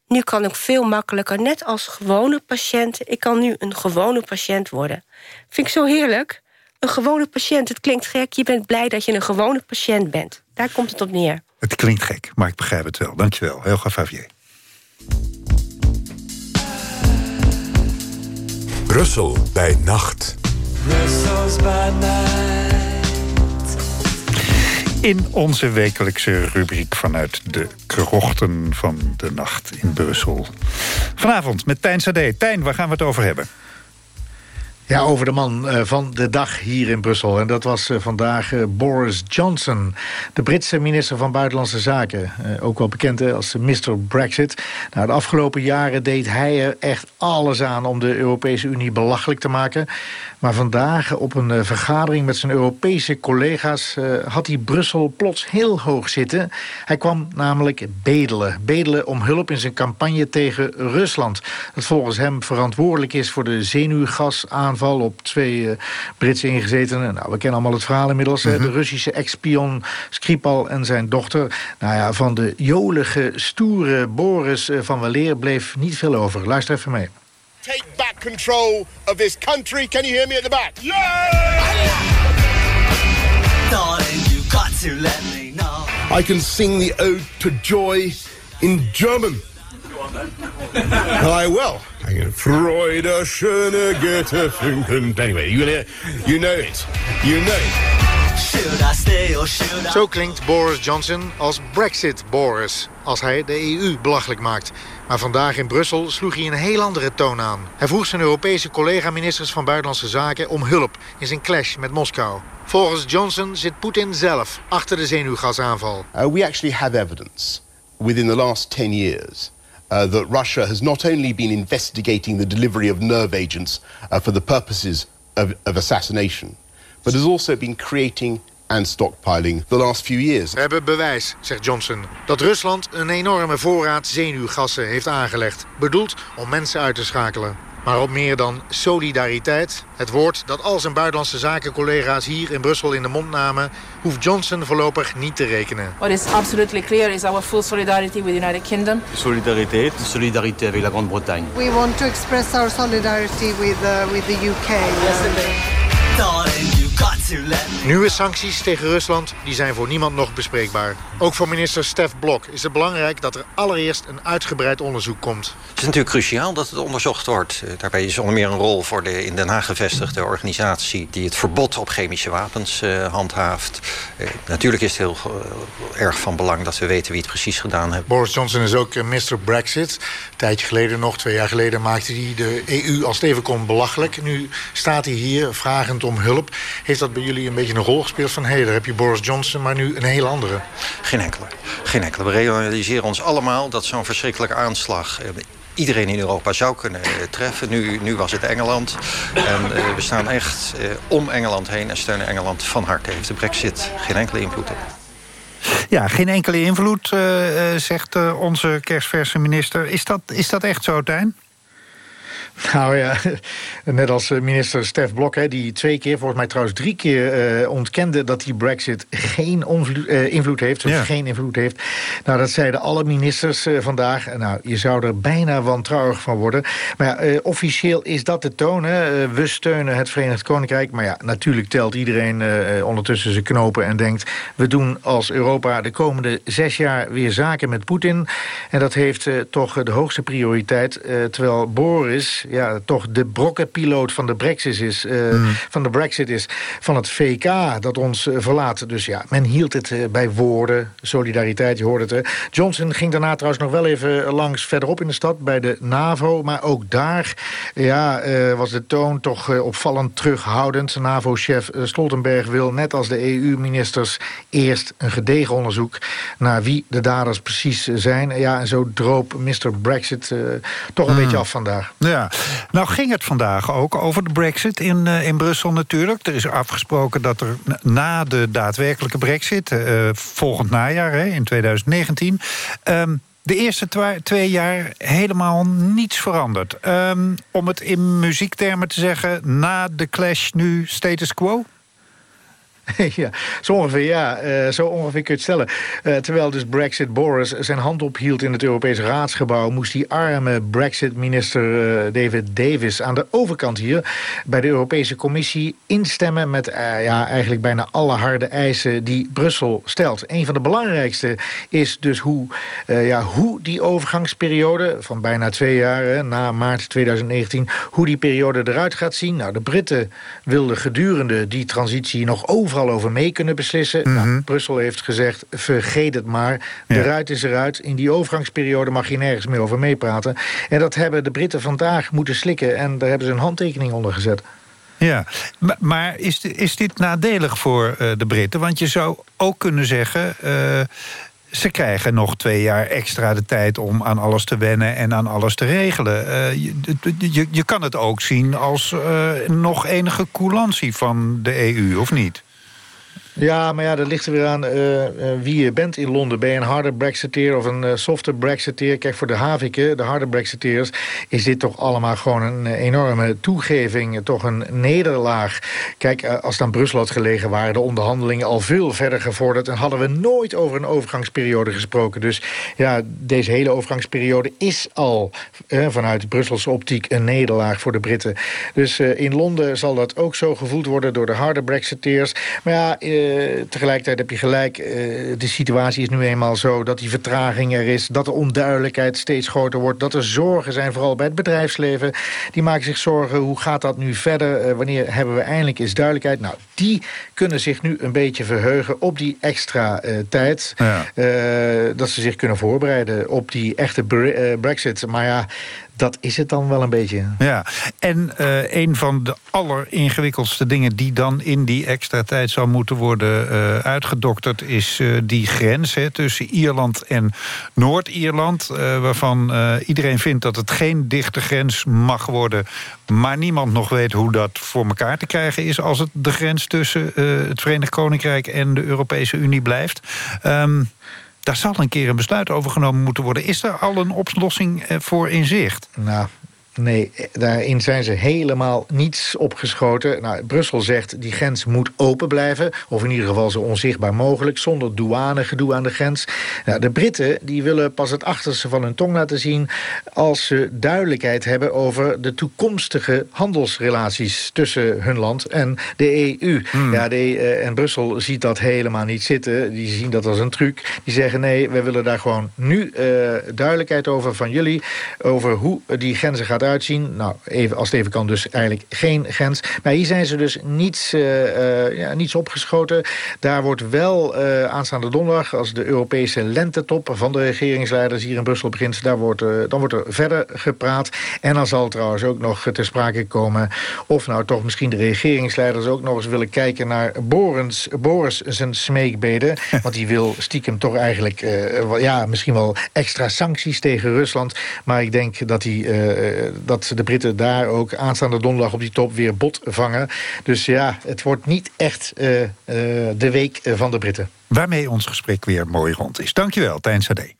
Nu kan ik veel makkelijker, net als gewone patiënt... ik kan nu een gewone patiënt worden. Vind ik zo heerlijk. Een gewone patiënt, het klinkt gek. Je bent blij dat je een gewone patiënt bent. Daar komt het op neer. Het klinkt gek, maar ik begrijp het wel. Dankjewel, Helga Favier. Brussel bij nacht. Brussels by night. In onze wekelijkse rubriek vanuit de krochten van de nacht in Brussel. Vanavond met Tijn Sade. Tijn, waar gaan we het over hebben? Ja, over de man uh, van de dag hier in Brussel. En dat was uh, vandaag uh, Boris Johnson, de Britse minister van Buitenlandse Zaken. ook wel bekend als Mr. Brexit. Nou, de afgelopen jaren deed hij er echt alles aan om de Europese Unie belachelijk te maken. Maar vandaag op een vergadering met zijn Europese collega's... had hij Brussel plots heel hoog zitten. Hij kwam namelijk bedelen. Bedelen om hulp in zijn campagne tegen Rusland. Dat volgens hem verantwoordelijk is voor de zenuwgasaanval op twee uh, Britse ingezetenen. Nou, we kennen allemaal het verhaal inmiddels. -hmm. De Russische ex-spion Skripal en zijn dochter. Nou ja, van de jolige, stoere Boris van Waleer bleef niet veel over. Luister even mee. Take back control of this country. Can you hear me at the back? Darling, you got to let me know. I can sing the ode to joy in German. I will. Freude, schöne Goethe, funken. Anyway, you, you know it. You know it. Zo klinkt Boris Johnson als Brexit-Boris, als hij de EU belachelijk maakt. Maar vandaag in Brussel sloeg hij een heel andere toon aan. Hij vroeg zijn Europese collega-ministers van Buitenlandse Zaken om hulp in zijn clash met Moskou. Volgens Johnson zit Poetin zelf achter de zenuwgasaanval. Uh, we actually have evidence within the last 10 years uh, that Russia has not only been investigating the delivery of nerve agents uh, for the purposes of, of, assassination, but has also been creating and stockpiling the last few years. We hebben bewijs, zegt Johnson, dat Rusland een enorme voorraad zenuwgassen heeft aangelegd, bedoeld om mensen uit te schakelen. Maar op meer dan solidariteit, het woord dat al zijn buitenlandse zakencollega's hier in Brussel in de mond namen, hoeft Johnson voorlopig niet te rekenen. What is absolutely clear is our full solidarity with the United Kingdom. Solidarité, solidarité avec la Grande-Bretagne. We want to express our solidarity with, uh, with the UK. Darling, Nieuwe sancties tegen Rusland die zijn voor niemand nog bespreekbaar. Ook voor minister Stef Blok is het belangrijk dat er allereerst een uitgebreid onderzoek komt. Het is natuurlijk cruciaal dat het onderzocht wordt. Eh, Daarbij is onder meer een rol voor de in Den Haag gevestigde organisatie... die het verbod op chemische wapens uh, handhaaft. Uh, natuurlijk is het heel uh, erg van belang dat we weten wie het precies gedaan heeft. Boris Johnson is ook Mr. Brexit. Een tijdje geleden nog, twee jaar geleden, maakte hij de EU als het even kon belachelijk. Nu staat hij hier vragend om hulp. Heeft dat bij jullie een beetje een rol gespeeld van... hé, hey, daar heb je Boris Johnson, maar nu een heel andere? Geen enkele. Geen enkele. We realiseren ons allemaal dat zo'n verschrikkelijke aanslag... iedereen in Europa zou kunnen treffen. Nu, nu was het Engeland. En uh, we staan echt uh, om Engeland heen en steunen Engeland van harte. Heeft de brexit geen enkele invloed op. Ja, geen enkele invloed, uh, zegt onze kerstverse minister. Is dat, is dat echt zo, Tijn? Nou ja, net als minister Stef Blok, hè, die twee keer, volgens mij trouwens drie keer uh, ontkende dat die brexit geen uh, invloed heeft, of ja. geen invloed heeft. Nou, dat zeiden alle ministers uh, vandaag. Nou, je zou er bijna wantrouwig van worden. Maar ja, officieel is dat de toon. Hè. we steunen het Verenigd Koninkrijk. Maar ja, natuurlijk telt iedereen ondertussen zijn knopen en denkt... we doen als Europa de komende zes jaar weer zaken met Poetin. En dat heeft toch de hoogste prioriteit. terwijl Boris Ja, toch de brokkenpiloot van de Brexit is, mm. van de Brexit is... van het VK dat ons verlaat. Dus ja, men hield het bij woorden. Solidariteit, je hoorde het. Johnson ging daarna trouwens nog wel even langs verderop in de stad... bij de NAVO, maar ook daar ja, was de toon toch opvallend terughoudend. NAVO-chef Stoltenberg wil, net als de EU-ministers... eerst een gedegen onderzoek naar wie de daders precies zijn. Ja, en zo droop Mr. Brexit uh, toch een hmm. beetje af vandaag. Ja, nou ging het vandaag ook over de Brexit in, uh, in Brussel natuurlijk. Er is afgesproken dat er na de daadwerkelijke Brexit... Uh, volgend najaar, hè, in 2019... Um, de eerste twee jaar helemaal niets veranderd. Um, om het in muziektermen te zeggen, na de clash nu status quo? ja, zo ongeveer, ja. Uh, zo ongeveer kun je het stellen. Uh, terwijl dus Brexit Boris zijn hand ophield in het Europese raadsgebouw... moest die arme Brexit-minister uh, David Davis aan de overkant hier... bij de Europese Commissie instemmen met ja, eigenlijk bijna alle harde eisen... die Brussel stelt. Een van de belangrijkste is dus hoe, ja, hoe die overgangsperiode... van bijna twee jaar, na maart 2019... hoe die periode eruit gaat zien. Nou, de Britten wilden gedurende die transitie nog over overal over mee kunnen beslissen. nou, mhm. Brussel heeft gezegd, vergeet het maar. Eruit is eruit. In die overgangsperiode mag je nergens meer over meepraten. En dat hebben de Britten vandaag moeten slikken. En daar hebben ze een handtekening onder gezet. Ja, maar is, is dit nadelig voor uh, de Britten? Want je zou ook kunnen zeggen... Uh, ze krijgen nog twee jaar extra de tijd om aan alles te wennen en aan alles te regelen. Uh, je, je, je, kan het ook zien als uh, nog enige coulantie van de EU, of niet? Ja, maar ja, dat ligt er weer aan uh, wie je bent in Londen. Ben je een harde brexiteer of een uh, softe brexiteer? Kijk, voor de Haviken, de harde brexiteers... is dit toch allemaal gewoon een enorme toegeving. Toch een nederlaag. Kijk, als het aan Brussel had gelegen... waren de onderhandelingen al veel verder gevorderd... en hadden we nooit over een overgangsperiode gesproken. Dus ja, deze hele overgangsperiode is al... vanuit Brusselse optiek een nederlaag voor de Britten. Dus in Londen zal dat ook zo gevoeld worden... door de harde brexiteers. Maar ja eh, tegelijkertijd heb je gelijk. Uh, de situatie is nu eenmaal zo dat die vertraging er is. Dat de onduidelijkheid steeds groter wordt. Dat er zorgen zijn, vooral bij het bedrijfsleven. Die maken zich zorgen, hoe gaat dat nu verder? Uh, wanneer hebben we eindelijk eens duidelijkheid? Nou, die kunnen zich nu een beetje verheugen op die extra tijd. Ja. dat ze zich kunnen voorbereiden op die echte brexit. Maar ja, dat is het dan wel een beetje. Ja, en uh, een van de alleringewikkeldste dingen... die dan in die extra tijd zou moeten worden uh, uitgedokterd... is uh, die grens hè, tussen Ierland en Noord-Ierland... waarvan iedereen vindt dat het geen dichte grens mag worden... maar niemand nog weet hoe dat voor elkaar te krijgen is... als het de grens tussen het Verenigd Koninkrijk en de Europese Unie blijft... Um, daar zal een keer een besluit over genomen moeten worden. Is er al een oplossing eh, voor in zicht? Nou, Nee, daarin zijn ze helemaal niets opgeschoten. Nou, Brussel zegt die grens moet open blijven. Of in ieder geval zo onzichtbaar mogelijk. Zonder douanegedoe aan de grens. Nou, de Britten die willen pas het achterste van hun tong laten zien... als ze duidelijkheid hebben over de toekomstige handelsrelaties... tussen hun land en de EU. Hmm. Ja, de, uh, en Brussel ziet dat helemaal niet zitten. Die zien dat als een truc. Die zeggen nee, we willen daar gewoon nu uh, duidelijkheid over van jullie... over hoe die grenzen gaat uitzien. Nou, even, als het even kan, dus eigenlijk geen grens. Maar hier zijn ze dus niets, uh, uh, ja, niets opgeschoten. Daar wordt wel uh, aanstaande donderdag, als de Europese lentetop van de regeringsleiders hier in Brussel begint, daar wordt, dan wordt er verder gepraat. En dan zal trouwens ook nog ter sprake komen of nou toch misschien de regeringsleiders ook nog eens willen kijken naar Boris, Boris zijn smeekbeden. Want die wil stiekem toch eigenlijk, ja, misschien wel extra sancties tegen Rusland. Maar ik denk dat hij dat de Britten daar ook aanstaande donderdag op die top weer bot vangen. Dus ja, het wordt niet echt uh, uh, de week van de Britten. Waarmee ons gesprek weer mooi rond is. Dankjewel, Tijn Sade.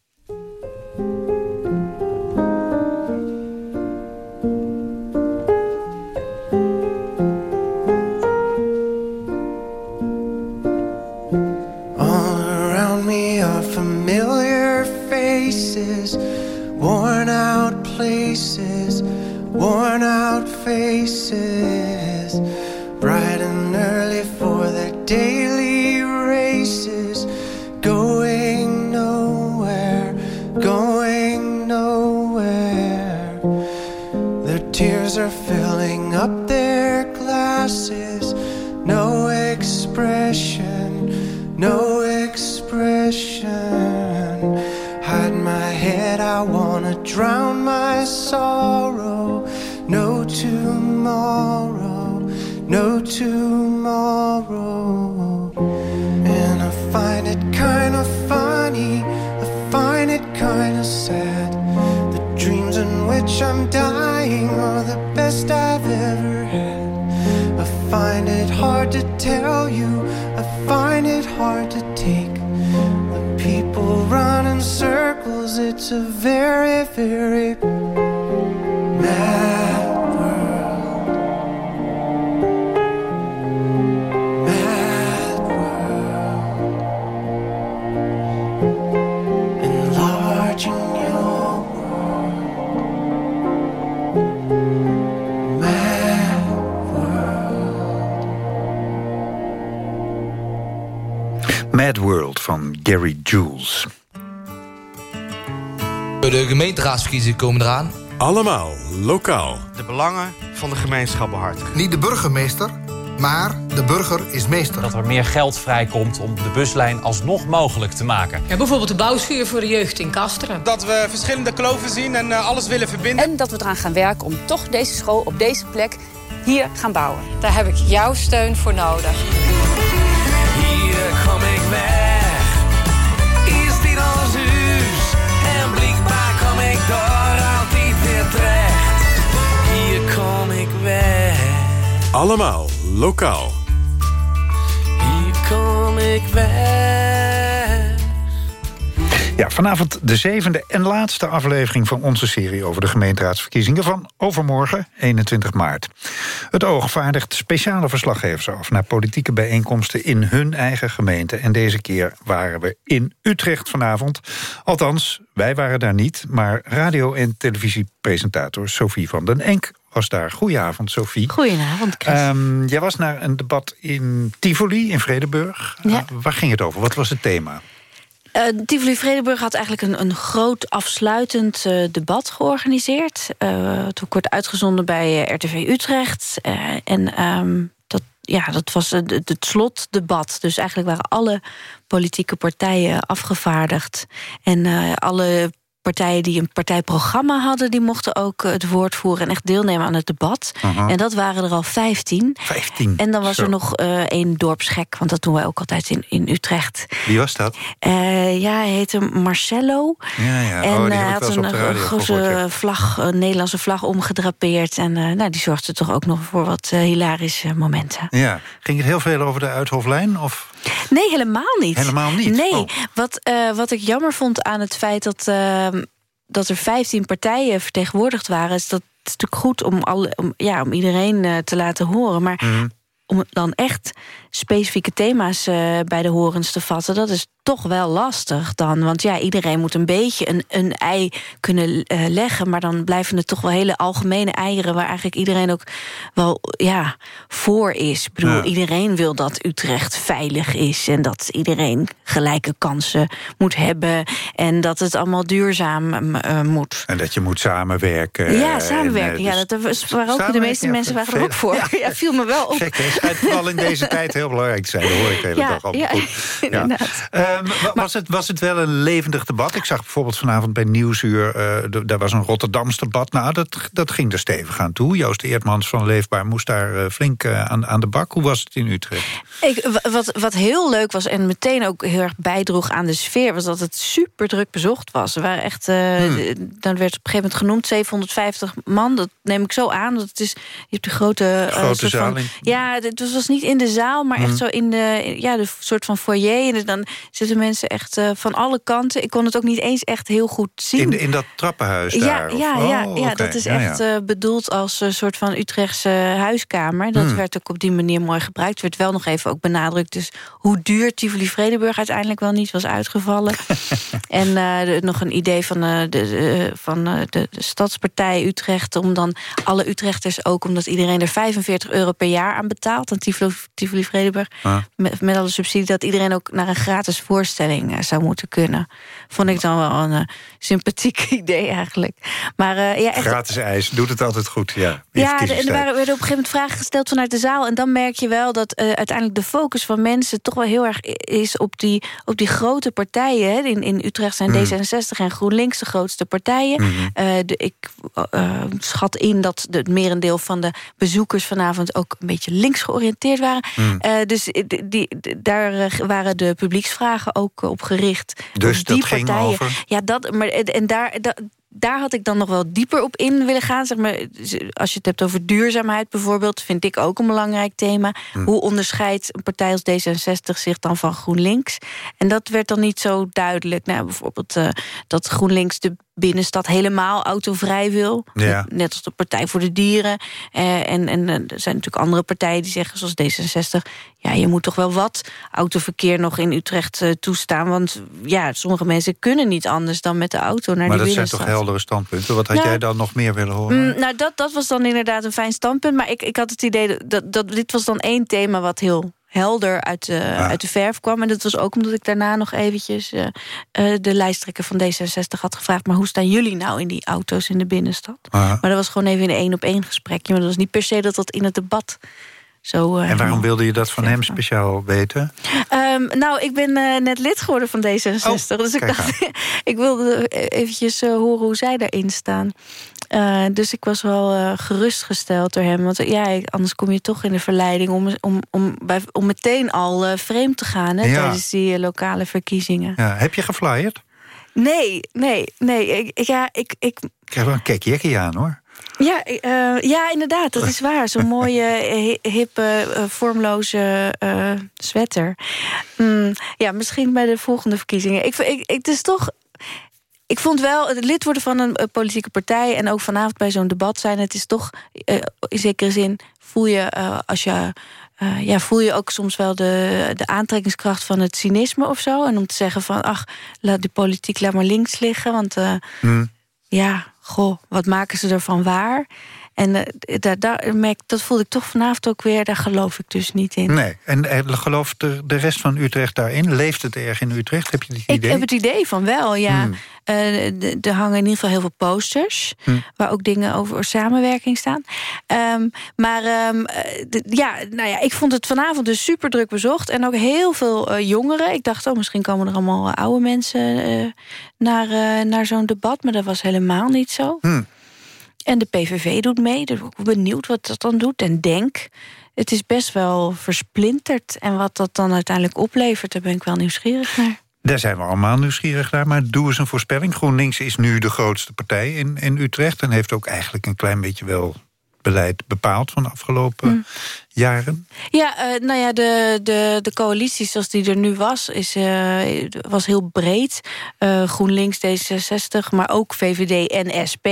Faces. It's a very, very mad world. Mad world. Mad World van Gary Jules. De gemeenteraadsverkiezingen komen eraan. Allemaal lokaal. De belangen van de gemeenschap behartigen. Niet de burgemeester, maar de burger is meester. Dat er meer geld vrijkomt om de buslijn alsnog mogelijk te maken. Ja, bijvoorbeeld de bouwschuur voor de jeugd in Kasteren. Dat we verschillende kloven zien en uh, alles willen verbinden. En dat we eraan gaan werken om toch deze school op deze plek hier gaan bouwen. Daar heb ik jouw steun voor nodig. Weg. Allemaal lokaal. Hier kom ik weg. Ja, vanavond de zevende en laatste aflevering van onze serie... over de gemeenteraadsverkiezingen van overmorgen, 21 maart. Het Oog vaardigt speciale verslaggevers af... naar politieke bijeenkomsten in hun eigen gemeente. En deze keer waren we in Utrecht vanavond. Althans, wij waren daar niet, maar radio- en televisiepresentator Sophie van den Enk was daar. Goedenavond, Sophie. Goedenavond, Chris. Um, jij was naar een debat in Tivoli, in Vredeburg. Ja. Uh, waar ging het over? Wat was het thema? Uh, Tivoli Vredeburg had eigenlijk een, een groot afsluitend uh, debat georganiseerd. Het wordt uitgezonden bij RTV Utrecht. en um, dat, ja, dat was het, het slotdebat. Dus eigenlijk waren alle politieke partijen afgevaardigd. En alle partijen die een partijprogramma hadden... die mochten ook het woord voeren en echt deelnemen aan het debat. Uh-huh. En dat waren er al 15. 15? En dan was Zo. er nog uh, één dorpsgek, want dat doen wij ook altijd in, in Utrecht. Wie was dat? Uh, ja, hij heette Marcello. Ja, ja. En oh, die hij had een grote vlag, een Nederlandse vlag omgedrapeerd. En nou, die zorgde toch ook nog voor wat hilarische momenten. Ja. Ging het heel veel over de Uithoflijn? Of? Nee, helemaal niet. Helemaal niet? Nee, oh. wat, uh, wat ik jammer vond aan het feit dat, uh, dat er 15 partijen vertegenwoordigd waren... is dat het is natuurlijk goed om, alle, om, ja, om iedereen uh, te laten horen. Maar mm. om dan echt specifieke thema's uh, bij de horens te vatten... dat is toch wel lastig dan. Want ja, iedereen moet een beetje een, een ei kunnen uh, leggen... maar dan blijven het toch wel hele algemene eieren... waar eigenlijk iedereen ook wel ja, voor is. Ik bedoel, ja. iedereen wil dat Utrecht veilig is... en dat iedereen gelijke kansen moet hebben... en dat het allemaal duurzaam uh, moet. En dat je moet samenwerken. Ja, samenwerken. En, ja, dat was, waren ook de meeste mensen waren er ook voor. Ja, ja viel me wel op. Gek, hè? schijnt vooral in deze tijd heel belangrijk te zijn. Dat hoor ik de hele ja, dag al. Ja, inderdaad. Ja. Um, was, het, was het wel een levendig debat? Ik zag bijvoorbeeld vanavond bij Nieuwsuur... Uh, daar was een Rotterdams debat. Nou, dat, dat ging er stevig aan toe. Joost Eertmans van Leefbaar moest daar uh, flink uh, aan, aan de bak. Hoe was het in Utrecht? Ik, wat, wat heel leuk was en meteen ook heel erg bijdroeg aan de sfeer... was dat het super druk bezocht was. Er waren echt, hmm. dan werd op een gegeven moment genoemd 750 man. Dat neem ik zo aan. Dat het is, je hebt de grote... grote zaal. Van, ja, het was, niet in de zaal, maar hmm. echt zo in de, ja, de soort van foyer. En dan zitten mensen echt uh, van alle kanten. Ik kon het ook niet eens echt heel goed zien. In, in dat trappenhuis ja, daar? Ja, oh, ja, ja okay. dat is ja, echt ja. uh, bedoeld als een soort van Utrechtse huiskamer. Dat hmm. werd ook op die manier mooi gebruikt. werd wel nog even ook benadrukt. Dus hoe duur Tivoli Vredenburg uiteindelijk wel niet was uitgevallen. en uh, de, nog een idee van, de, de, van de, de, Stadspartij Utrecht... om dan alle Utrechters ook... omdat iedereen er 45 euro per jaar aan betaalt... aan Tivoli, Tivoli Vredenburg, ah. met, met alle subsidie... dat iedereen ook naar een gratis voorstelling eh, zou moeten kunnen. Vond ik dan wel een uh, sympathiek idee eigenlijk. Maar, uh, ja, echt... Gratis ijs, doet het altijd goed, ja. Ja, er werden op een gegeven moment vragen gesteld vanuit de zaal... en dan merk je wel dat uiteindelijk de focus van mensen... toch wel heel erg is op die, op die grote partijen. Hè. In, in Utrecht zijn Mhm. D66 en GroenLinks de grootste partijen. Mhm. de, ik schat in dat het merendeel van de bezoekers vanavond... ook een beetje links georiënteerd waren. Mhm. dus die, die, daar waren de publieksvragen ook op gericht. Dus op die dat ging partijen. over? Ja, dat, maar, en daar, da- daar had ik dan nog wel dieper op in willen gaan. Zeg maar, als je het hebt over duurzaamheid bijvoorbeeld... vind ik ook een belangrijk thema. Hm. Hoe onderscheidt een partij als D66 zich dan van GroenLinks? En dat werd dan niet zo duidelijk. Nou, bijvoorbeeld eh, dat GroenLinks de binnenstad helemaal autovrij wil. Ja. Net als de Partij voor de Dieren. Eh, en, en eh, er zijn natuurlijk andere partijen die zeggen, zoals D66... ja, je moet toch wel wat autoverkeer nog in Utrecht eh, toestaan. Want ja, sommige mensen kunnen niet anders dan met de auto naar Maar die dat zijn binnenstad. toch heldere standpunten? Wat had Nou, jij dan nog meer willen horen? Mm, nou, dat, dat was dan inderdaad een fijn standpunt. Maar ik, ik had het idee dat, dat dit was dan één thema wat heel helder uit de, uit de verf kwam. En dat was ook omdat ik daarna nog eventjes eh, eh, de lijsttrekker van D66 had gevraagd... maar hoe staan jullie nou in die auto's in de binnenstad? Aha. Maar dat was gewoon even een één-op-één gesprekje. Maar dat was niet per se dat dat in het debat zo... eh, En waarom wilde je dat van hem speciaal weten? Ehm, nou, ik ben eh, net lid geworden van D66. dus ik dacht, ik wilde eventjes eh, horen hoe zij daarin staan. Dus ik was wel gerustgesteld door hem. Want ja, anders kom je toch in de verleiding om, om, om, bij, om meteen al vreemd te gaan hè, Ja. tijdens die lokale verkiezingen. Ja, heb je geflyerd? Nee, nee, nee. Ik, ja, ik, ik, Ik krijg wel een kekjekkie aan, hoor. Ja, eh, ja, inderdaad, dat is waar. Zo'n mooie, eh, hi- hippe, eh, vormloze eh sweater. Mm, ja, misschien bij de volgende verkiezingen. Ik, ik, ik, het is toch... Ik vond wel, het lid worden van een eh, politieke partij... en ook vanavond bij zo'n debat zijn... het is toch, eh, in zekere zin, voel je eh, als je... eh, ja, voel je ook soms wel de, de aantrekkingskracht van het cynisme of zo. En om te zeggen van, ach, laat de politiek laat maar links liggen. Want eh, Hm. ja, goh, wat maken ze ervan waar? En eh, daar, daar merk, dat voelde ik toch vanavond ook weer, daar geloof ik dus niet in. Nee, en eh, gelooft de, de rest van Utrecht daarin? Leeft het erg in Utrecht? Heb je het Ik idee? heb het idee van wel, ja. Hmm. Eh, er hangen in ieder geval heel veel posters... Hmm. waar ook dingen over samenwerking staan. Ehm, maar ehm, eh, ja, nou ja, ik vond het vanavond dus super druk bezocht... en ook heel veel jongeren. Ik dacht, oh, misschien komen er allemaal oude mensen... naar, naar zo'n debat, maar dat was helemaal niet zo. Hmm. En de PVV doet mee, dus ik ben benieuwd wat dat dan doet. En Denk, het is best wel versplinterd. En wat dat dan uiteindelijk oplevert, daar ben ik wel nieuwsgierig naar. Daar zijn we allemaal nieuwsgierig naar, maar doe eens een voorspelling. GroenLinks is nu de grootste partij in, in Utrecht... en heeft ook eigenlijk een klein beetje wel beleid bepaald van de afgelopen Hmm. jaren. Ja, eh, nou ja, de, de, de coalitie zoals die er nu was, is, eh, was heel breed. Eh, GroenLinks, D66, maar ook VVD en SP.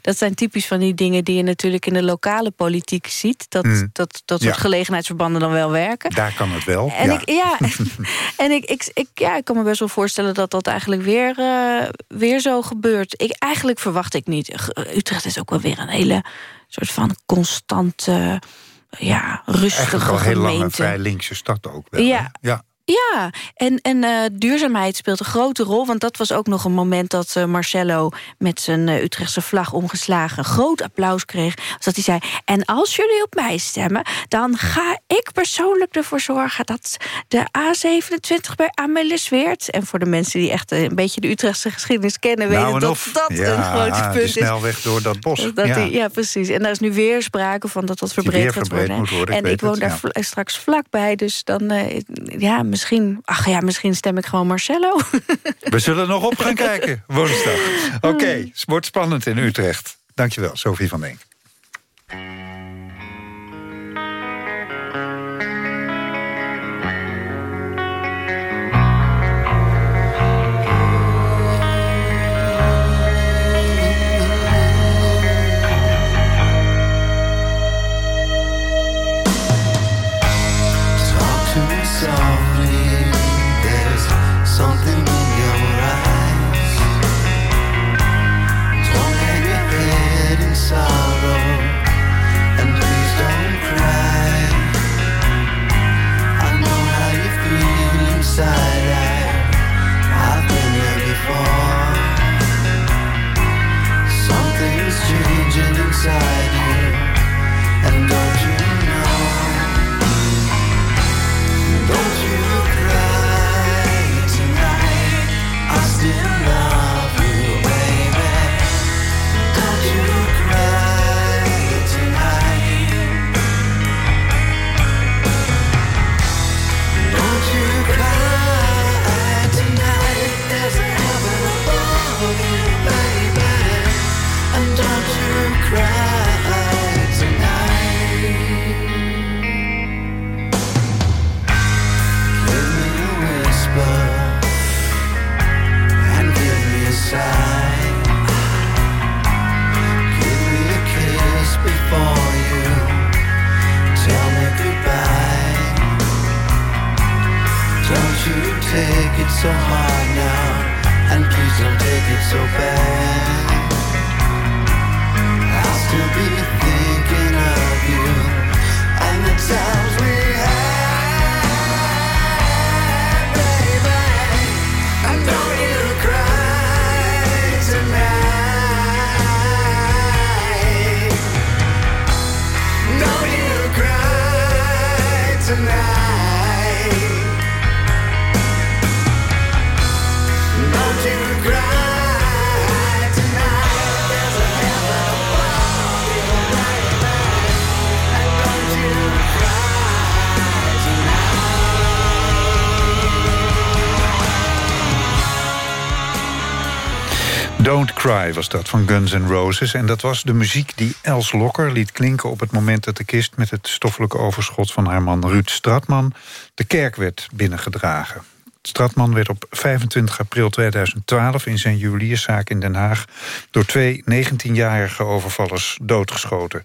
Dat zijn typisch van die dingen die je natuurlijk in de lokale politiek ziet. Dat, Hmm. dat, dat soort Ja. gelegenheidsverbanden dan wel werken. Daar kan het wel. En ja. ik, ja, en ik, ik, ik, ja, ik kan me best wel voorstellen dat dat eigenlijk weer, weer zo gebeurt. Ik, eigenlijk verwacht ik niet. Utrecht is ook wel weer een hele soort van constante, ja, rustige Eigenlijk al heel lang een gemeente. vrij linkse stad ook wel. Ja. hè? ja. Ja, en, en eh, duurzaamheid speelt een grote rol. Want dat was ook nog een moment dat eh, Marcello... met zijn eh, Utrechtse vlag omgeslagen groot applaus kreeg. Dus dat hij zei, en als jullie op mij stemmen... dan ga ik persoonlijk ervoor zorgen... dat de A27 bij Amelisweert... en voor de mensen die echt een beetje de Utrechtse geschiedenis kennen... Nou weten en dat of. dat ja, een groot punt is. snelweg door dat bos. Dat ja. die- ja, precies. En daar is nu weer sprake van dat dat verbreed gaat verbreed worden. moet worden, ik en ik woon het, daar ja. straks vlakbij, dus dan, ja, misschien... Ach ja, misschien stem ik gewoon Marcello. We zullen nog op gaan kijken, woensdag. Oké, het wordt spannend in Utrecht. Dankjewel, Sophie van Denk. inside Cry was dat van Guns N' Roses. En dat was de muziek die Els Lokker liet klinken... op het moment dat de kist met het stoffelijke overschot... van haar man Ruud Stratman de kerk werd binnengedragen. Stratman werd op 25 april 2012 in zijn juwelierszaak in Den Haag... door twee 19-jarige overvallers doodgeschoten.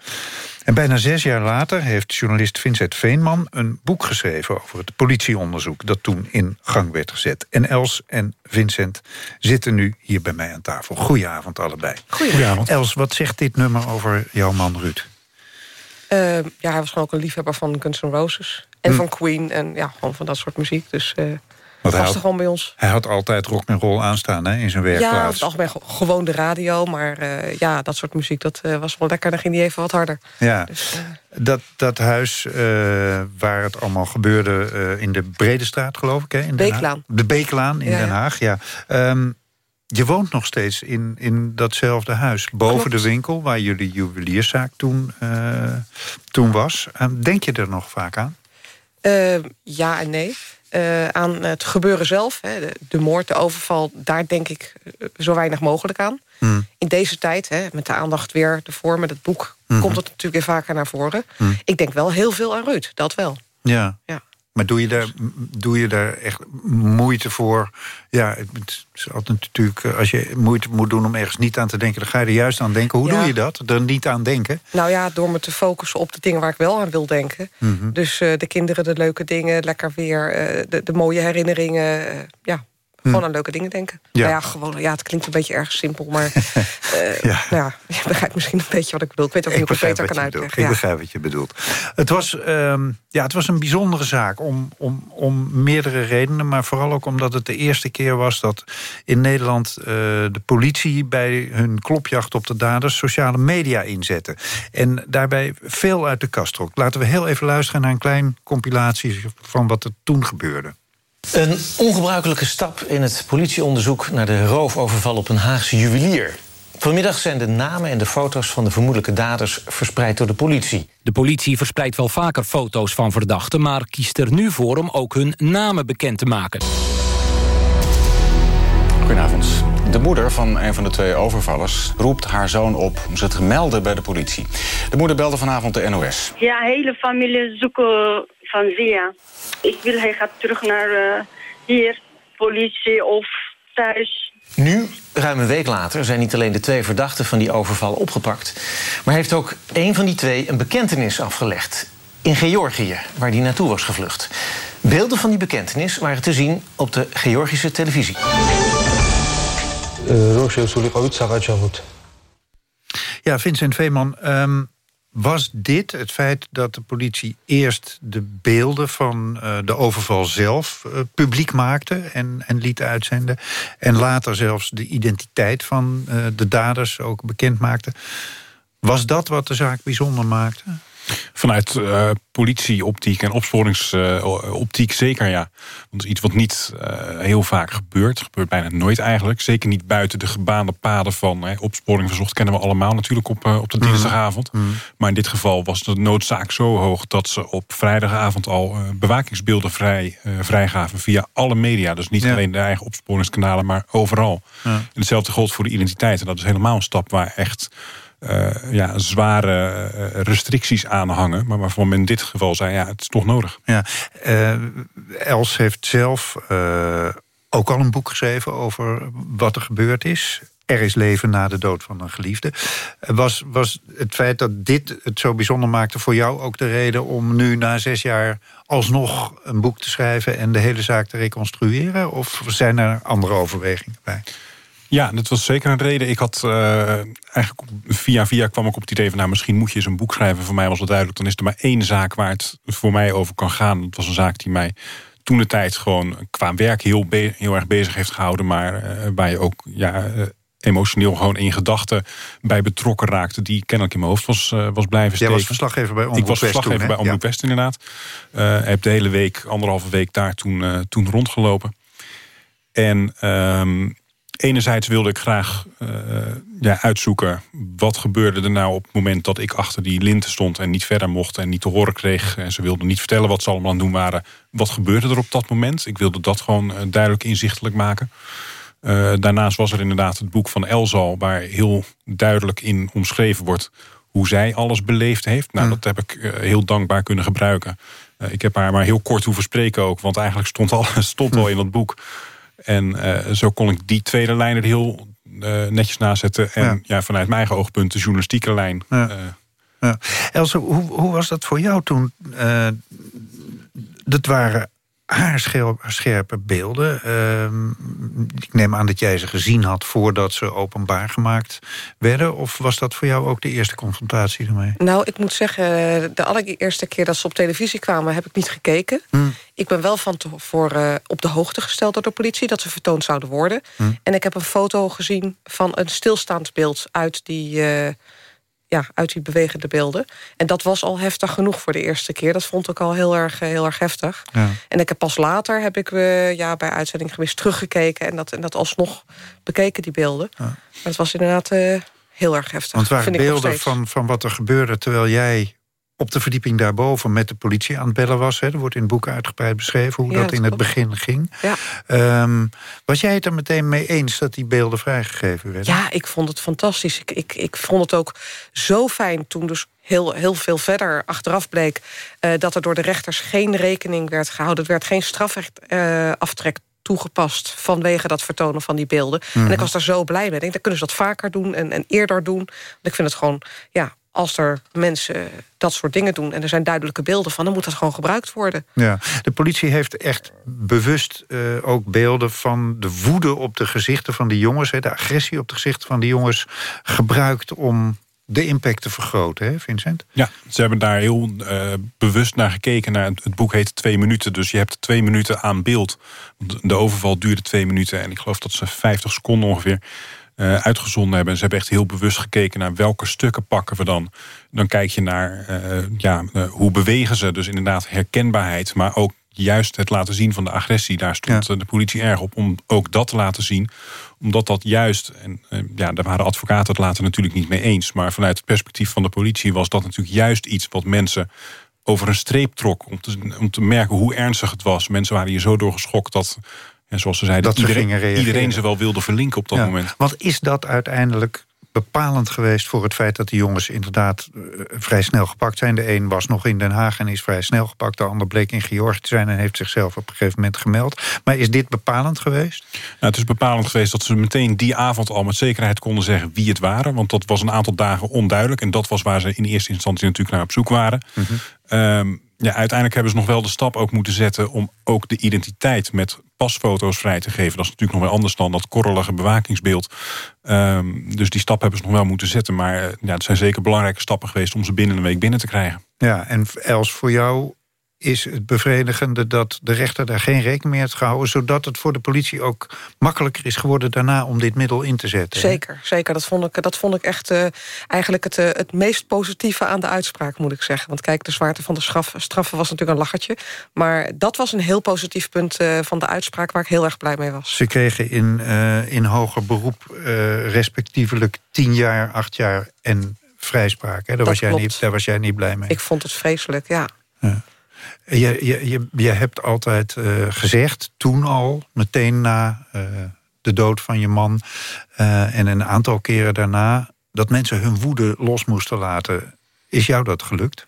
En bijna zes jaar later heeft journalist Vincent Veenman... een boek geschreven over het politieonderzoek dat toen in gang werd gezet. En Els en Vincent zitten nu hier bij mij aan tafel. Goedenavond allebei. Goedenavond. Els, wat zegt dit nummer over jouw man Ruud? Uh, ja, hij was gewoon ook een liefhebber van Guns N' Roses. En Hm. van Queen en ja, gewoon van dat soort muziek. Dus uh, Want hij had, gewoon bij ons. hij had altijd rock en roll aanstaan hè, in zijn Ja, werkplaats. het algemeen ge- gewoon de radio. Maar uh, ja, dat soort muziek, dat uh, was wel lekker. Dan ging hij even wat harder. Ja, Dus, uh, dat, dat huis waar het allemaal gebeurde in de Brede Straat, geloof ik. Hè, in Den Haag. Beeklaan. De Beeklaan in Ja, Den ja. Haag, ja. Um, je woont nog steeds in, in datzelfde huis. Boven Klopt. de winkel waar jullie juwelierszaak toen, toen was. Um, denk je er nog vaak aan? Uh, ja en nee. Uh, aan het gebeuren zelf, hè, de, de, moord, de overval... daar denk ik uh, zo weinig mogelijk aan. Hmm. In deze tijd, hè, met de aandacht weer ervoor, met het boek... Mhm. komt het natuurlijk weer vaker naar voren. Hmm. Ik denk wel heel veel aan Ruud, dat wel. Ja. Ja. Maar doe je, daar, doe je daar echt moeite voor? Ja, het is altijd natuurlijk... eh, als je moeite moet doen om ergens niet aan te denken... dan ga je er juist aan denken. Hoe Ja. doe je dat? Er niet aan denken? Nou ja, door me te focussen op de dingen waar ik wel aan wil denken. Mhm. Dus uh, de kinderen, de leuke dingen, lekker weer... Uh, de, de, mooie herinneringen, uh, ja... Gewoon aan leuke dingen denken. Ja. Nou ja, gewoon, ja, het klinkt een beetje erg simpel, maar uh, ja. Nou ja, je begrijpt misschien een beetje wat ik bedoel. Ik weet ook niet of ik het beter kan uitleggen. Ik ja. begrijp wat je bedoelt. Het was, um, ja, het was een bijzondere zaak om, om, om meerdere redenen... maar vooral ook omdat het de eerste keer was dat in Nederland... Uh, de politie bij hun klopjacht op de daders sociale media inzette. En daarbij veel uit de kast trok. Laten we heel even luisteren naar een klein compilatie... van wat er toen gebeurde. Een ongebruikelijke stap in het politieonderzoek naar de roofoverval op een Haagse juwelier. Vanmiddag zijn de namen en de foto's van de vermoedelijke daders verspreid door de politie. De politie verspreidt wel vaker foto's van verdachten, maar kiest er nu voor om ook hun namen bekend te maken. Goedenavond. De moeder van een van de twee overvallers roept haar zoon op om zich te melden bij de politie. De moeder belde vanavond de NOS. Ja, hele familie zoeken van Zia. Ik wil hij gaat terug naar uh, hier, politie of thuis. Nu, ruim een week later, zijn niet alleen de twee verdachten van die overval opgepakt... maar heeft ook een van die twee een bekentenis afgelegd. In Georgië, waar die naartoe was gevlucht. Beelden van die bekentenis waren te zien op de Georgische televisie. Ja, Vincent Veeman, um, was dit het feit dat de politie eerst de beelden van uh, de overval zelf uh, publiek maakte en, en liet uitzenden... en later zelfs de identiteit van uh, de daders ook bekend maakte... was dat wat de zaak bijzonder maakte? Vanuit uh, politieoptiek en opsporingsoptiek uh, zeker, ja. Want iets wat niet uh, heel vaak gebeurt. Gebeurt bijna nooit eigenlijk. Zeker niet buiten de gebaande paden van hè, opsporing verzocht... kennen we allemaal natuurlijk op, op de dinsdagavond. Mm. Mm. Maar in dit geval was de noodzaak zo hoog... dat ze op vrijdagavond al bewakingsbeelden vrij, vrijgaven... via alle media. Dus niet ja. alleen de eigen opsporingskanalen, maar overal. Ja. En hetzelfde geldt voor de identiteit. En dat is helemaal een stap waar echt... Uh, ja, zware uh, restricties aanhangen. Maar waarvan men in dit geval zei, ja, het is toch nodig. Ja, uh, Els heeft zelf ook al een boek geschreven over wat er gebeurd is. Er is leven na de dood van een geliefde. Was, was het feit dat dit het zo bijzonder maakte voor jou ook de reden... om nu na zes jaar alsnog een boek te schrijven... en de hele zaak te reconstrueren? Of zijn er andere overwegingen bij? Ja, dat was zeker een reden. Ik had uh, eigenlijk via via kwam ik op het idee van... nou, misschien moet je eens een boek schrijven. Voor mij was het duidelijk, dan is er maar één zaak... waar het voor mij over kan gaan. Het was een zaak die mij toen de tijd gewoon qua werk... heel, heel erg bezig heeft gehouden. Maar uh, waar je ook ja, uh, emotioneel gewoon in gedachten bij betrokken raakte... die kennelijk in mijn hoofd was, was blijven steken. Jij was verslaggever bij Omroep Ik was verslaggever toen, bij Omroep ja. West, inderdaad. heb de hele week, anderhalve week daar toen, toen rondgelopen. En... Um, enerzijds wilde ik graag uh, ja, uitzoeken... wat gebeurde er nou op het moment dat ik achter die linten stond... en niet verder mocht en niet te horen kreeg. En ze wilden niet vertellen wat ze allemaal aan het doen waren. Wat gebeurde er op dat moment? Ik wilde dat gewoon uh, duidelijk inzichtelijk maken. Uh, daarnaast was er inderdaad het boek van Elzal... waar heel duidelijk in omschreven wordt hoe zij alles beleefd heeft. Nou, dat heb ik heel dankbaar kunnen gebruiken. Ik heb haar maar heel kort hoeven spreken ook... want eigenlijk stond al, stond al in dat boek. En zo kon ik die tweede lijn er heel netjes nazetten. En ja. ja. vanuit mijn eigen oogpunt de journalistieke lijn... Ja. Ja. Else, hoe, hoe was dat voor jou toen? Uh, dat waren haarscherpe beelden. Uh, ik neem aan dat jij ze gezien had voordat ze openbaar gemaakt werden. Of was dat voor jou ook de eerste confrontatie ermee? Nou, ik moet zeggen, de allereerste keer dat ze op televisie kwamen... heb ik niet gekeken. Hmm. Ik ben wel van tevoren uh, op de hoogte gesteld door de politie... dat ze vertoond zouden worden. Hmm. En ik heb een foto gezien van een stilstaand beeld uit die... Uh, ja, uit die bewegende beelden. En dat was al heftig genoeg voor de eerste keer. Dat vond ik al heel erg, eh, heel erg heftig. Ja. En ik heb pas later heb ik uh, ja, bij uitzending geweest teruggekeken... en dat, en dat alsnog bekeken, die beelden. Ja. Maar het was inderdaad uh, heel erg heftig. Want het waren beelden van, van wat er gebeurde... terwijl jij op de verdieping daarboven met de politie aan het bellen was. Hè. Er wordt in het boek uitgebreid beschreven hoe ja, dat, dat, in het begin ging. Ja. Um, was jij het er meteen mee eens dat die beelden vrijgegeven werden? Ja, ik vond het fantastisch. Ik, ik, ik vond het ook zo fijn toen dus heel, heel veel verder achteraf bleek... Uh, dat er door de rechters geen rekening werd gehouden. Het werd geen strafaftrek uh, toegepast vanwege dat vertonen van die beelden. Mm -hmm. En ik mhm. was daar zo blij mee. Ik denk, dan kunnen ze dat vaker doen en, en eerder doen. Want ik vind het gewoon ja, als er mensen dat soort dingen doen... en er zijn duidelijke beelden van, dan moet dat gewoon gebruikt worden. Ja, de politie heeft echt bewust uh, ook beelden van de woede op de gezichten van die jongens... de agressie op de gezichten van die jongens gebruikt om de impact te vergroten, hè, Vincent? Ja, ze hebben daar heel uh, bewust naar gekeken. Naar, het boek heet Twee Minuten, dus je hebt twee minuten aan beeld. De overval duurde twee minuten en ik geloof dat ze 50 seconden ongeveer uh, uitgezonden hebben. En ze hebben echt heel bewust gekeken naar welke stukken pakken we dan. Dan kijk je naar uh, ja, uh, hoe bewegen ze. Dus inderdaad herkenbaarheid, maar ook juist het laten zien van de agressie. Daar stond ja. de politie erg op om ook dat te laten zien. Omdat dat juist, en ja, daar waren advocaten het later natuurlijk niet mee eens. Maar vanuit het perspectief van de politie was dat natuurlijk juist iets wat mensen over een streep trok. Om te, om te merken hoe ernstig het was. Mensen waren hier zo door geschokt dat en zoals ze zeiden, dat iedereen, iedereen ze wel wilde verlinken op dat ja. moment. Want is dat uiteindelijk bepalend geweest voor het feit dat die jongens inderdaad uh, vrij snel gepakt zijn. De een was nog in Den Haag en is vrij snel gepakt. De ander bleek in Georgië te zijn en heeft zichzelf op een gegeven moment gemeld. Maar is dit bepalend geweest? Nou, het is bepalend geweest dat ze meteen die avond al met zekerheid konden zeggen wie het waren. Want dat was een aantal dagen onduidelijk. En dat was waar ze in eerste instantie natuurlijk naar op zoek waren. Mm -hmm. um, ja, uiteindelijk hebben ze nog wel de stap ook moeten zetten... om ook de identiteit met pasfoto's vrij te geven. Dat is natuurlijk nog wel anders dan dat korrelige bewakingsbeeld. Um, dus die stap hebben ze nog wel moeten zetten. Maar ja, het zijn zeker belangrijke stappen geweest... om ze binnen een week binnen te krijgen. Ja, en Els, voor jou is het bevredigende dat de rechter daar geen rekening mee heeft gehouden... zodat het voor de politie ook makkelijker is geworden daarna om dit middel in te zetten. Zeker, zeker. Dat vond ik, dat vond ik echt uh, eigenlijk het, uh, het meest positieve aan de uitspraak, moet ik zeggen. Want kijk, de zwaarte van de straf, straffen was natuurlijk een lachertje. Maar dat was een heel positief punt uh, van de uitspraak waar ik heel erg blij mee was. Ze kregen in, in hoger beroep respectievelijk tien jaar, acht jaar en vrijspraak. Hè? Daar, was jij niet, daar was jij niet blij mee. Ik vond het vreselijk, ja. ja. Je, je, je, hebt altijd uh, gezegd, toen al, meteen na uh, de dood van je man... Uh, en een aantal keren daarna, dat mensen hun woede los moesten laten. Is jou dat gelukt?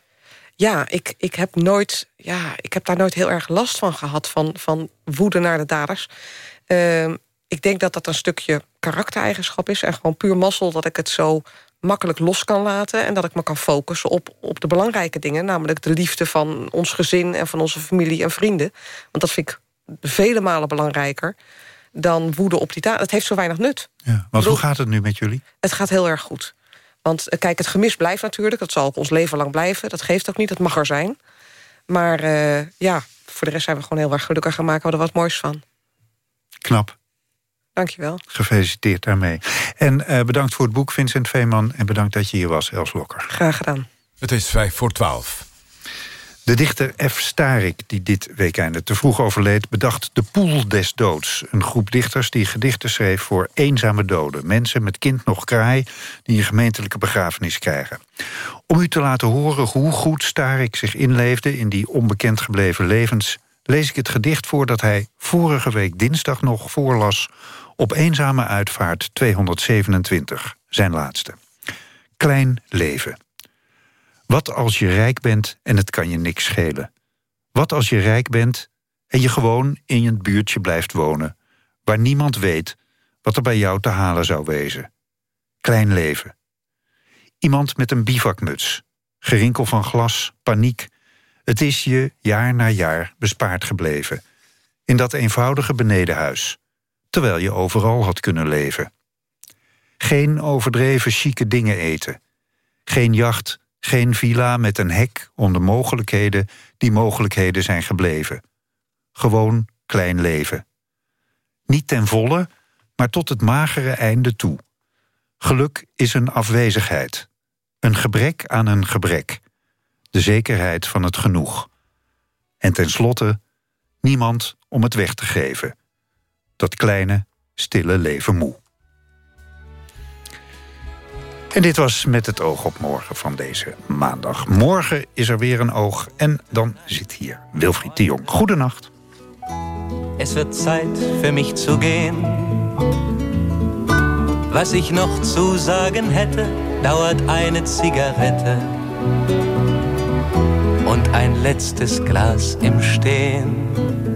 Ja, ik, ik, heb nooit, ja, ik heb daar nooit heel erg last van gehad... van, van woede naar de daders. Uh, ik denk dat dat een stukje karaktereigenschap is... en gewoon puur mazzel dat ik het zo makkelijk los kan laten... en dat ik me kan focussen op, op de belangrijke dingen... namelijk de liefde van ons gezin en van onze familie en vrienden. Want dat vind ik vele malen belangrijker dan woede op die taal. Het heeft zo weinig nut. Ja, want hoe gaat het nu met jullie? Het gaat heel erg goed. Want eh, kijk, het gemis blijft natuurlijk. Dat zal ook ons leven lang blijven. Dat geeft ook niet, dat mag er zijn. Maar uh, ja, voor de rest zijn we gewoon heel erg gelukkig en maken we er wat moois van. Knap. Dankjewel. Gefeliciteerd daarmee. En uh, bedankt voor het boek, Vincent Veeman. En bedankt dat je hier was, Els Lokker. Graag gedaan. Het is vijf voor twaalf. De dichter F. Starik, die dit weekende te vroeg overleed... bedacht De Poel des Doods. Een groep dichters die gedichten schreef voor eenzame doden. Mensen met kind nog kraai die een gemeentelijke begrafenis krijgen. Om u te laten horen hoe goed Starik zich inleefde... in die onbekend gebleven levens lees ik het gedicht voor dat hij vorige week dinsdag nog voorlas op Eenzame Uitvaart 227, zijn laatste. Klein leven. Wat als je rijk bent en het kan je niks schelen? Wat als je rijk bent en je gewoon in je buurtje blijft wonen, waar niemand weet wat er bij jou te halen zou wezen? Klein leven. Iemand met een bivakmuts, gerinkel van glas, paniek. Het is je jaar na jaar bespaard gebleven. In dat eenvoudige benedenhuis, terwijl je overal had kunnen leven. Geen overdreven chique dingen eten. Geen jacht, geen villa met een hek om de mogelijkheden die mogelijkheden zijn gebleven. Gewoon klein leven. Niet ten volle, maar tot het magere einde toe. Geluk is een afwezigheid. Een gebrek aan een gebrek. De zekerheid van het genoeg. En tenslotte, niemand om het weg te geven. Dat kleine, stille leven moe. En dit was met het oog op morgen van deze maandag. Morgen is er weer een oog en dan zit hier Wilfried de Jong. Goedenacht. Es wird Zeit für mich zu gehen. Was ich noch zu sagen hätte, dauert eine Zigarette und ein letztes Glas im Stehen.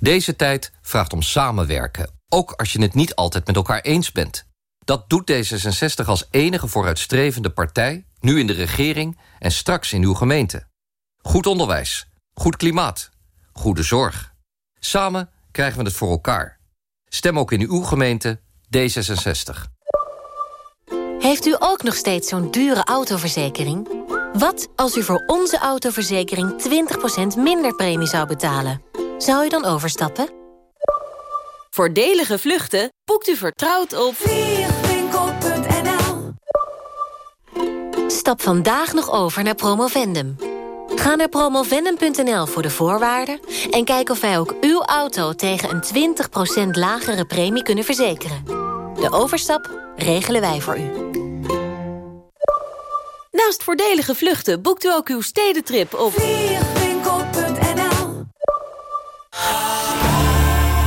Deze tijd vraagt om samenwerken, ook als je het niet altijd met elkaar eens bent. Dat doet D66 als enige vooruitstrevende partij, nu in de regering en straks in uw gemeente. Goed onderwijs, goed klimaat, goede zorg. Samen krijgen we het voor elkaar. Stem ook in uw gemeente D66. Heeft u ook nog steeds zo'n dure autoverzekering? Wat als u voor onze autoverzekering 20% minder premie zou betalen? Zou u dan overstappen? Voordelige vluchten boekt u vertrouwd op vliegwinkel.nl Stap vandaag nog over naar Promovendum. Ga naar promovendum.nl voor de voorwaarden... en kijk of wij ook uw auto tegen een 20% lagere premie kunnen verzekeren. De overstap regelen wij voor u. Naast voordelige vluchten boekt u ook uw stedentrip op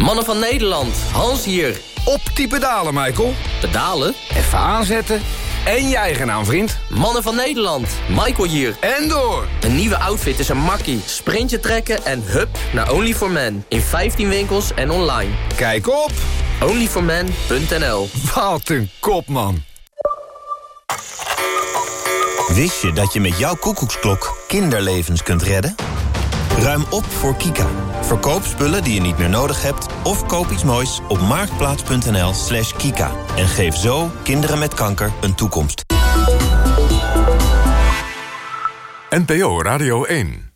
Mannen van Nederland, Hans hier. Op die pedalen, Michael. Pedalen? Even aanzetten. En je eigen naam, vriend. Mannen van Nederland, Michael hier. En door. Een nieuwe outfit is een makkie. Sprintje trekken en hup naar only for men In 15 winkels en online. Kijk op onlyformen.nl Wat een kop, man. Wist je dat je met jouw koekoeksklok kinderlevens kunt redden? Ruim op voor Kika. Verkoop spullen die je niet meer nodig hebt... of koop iets moois op marktplaats.nl slash kika. En geef zo kinderen met kanker een toekomst. NPO Radio 1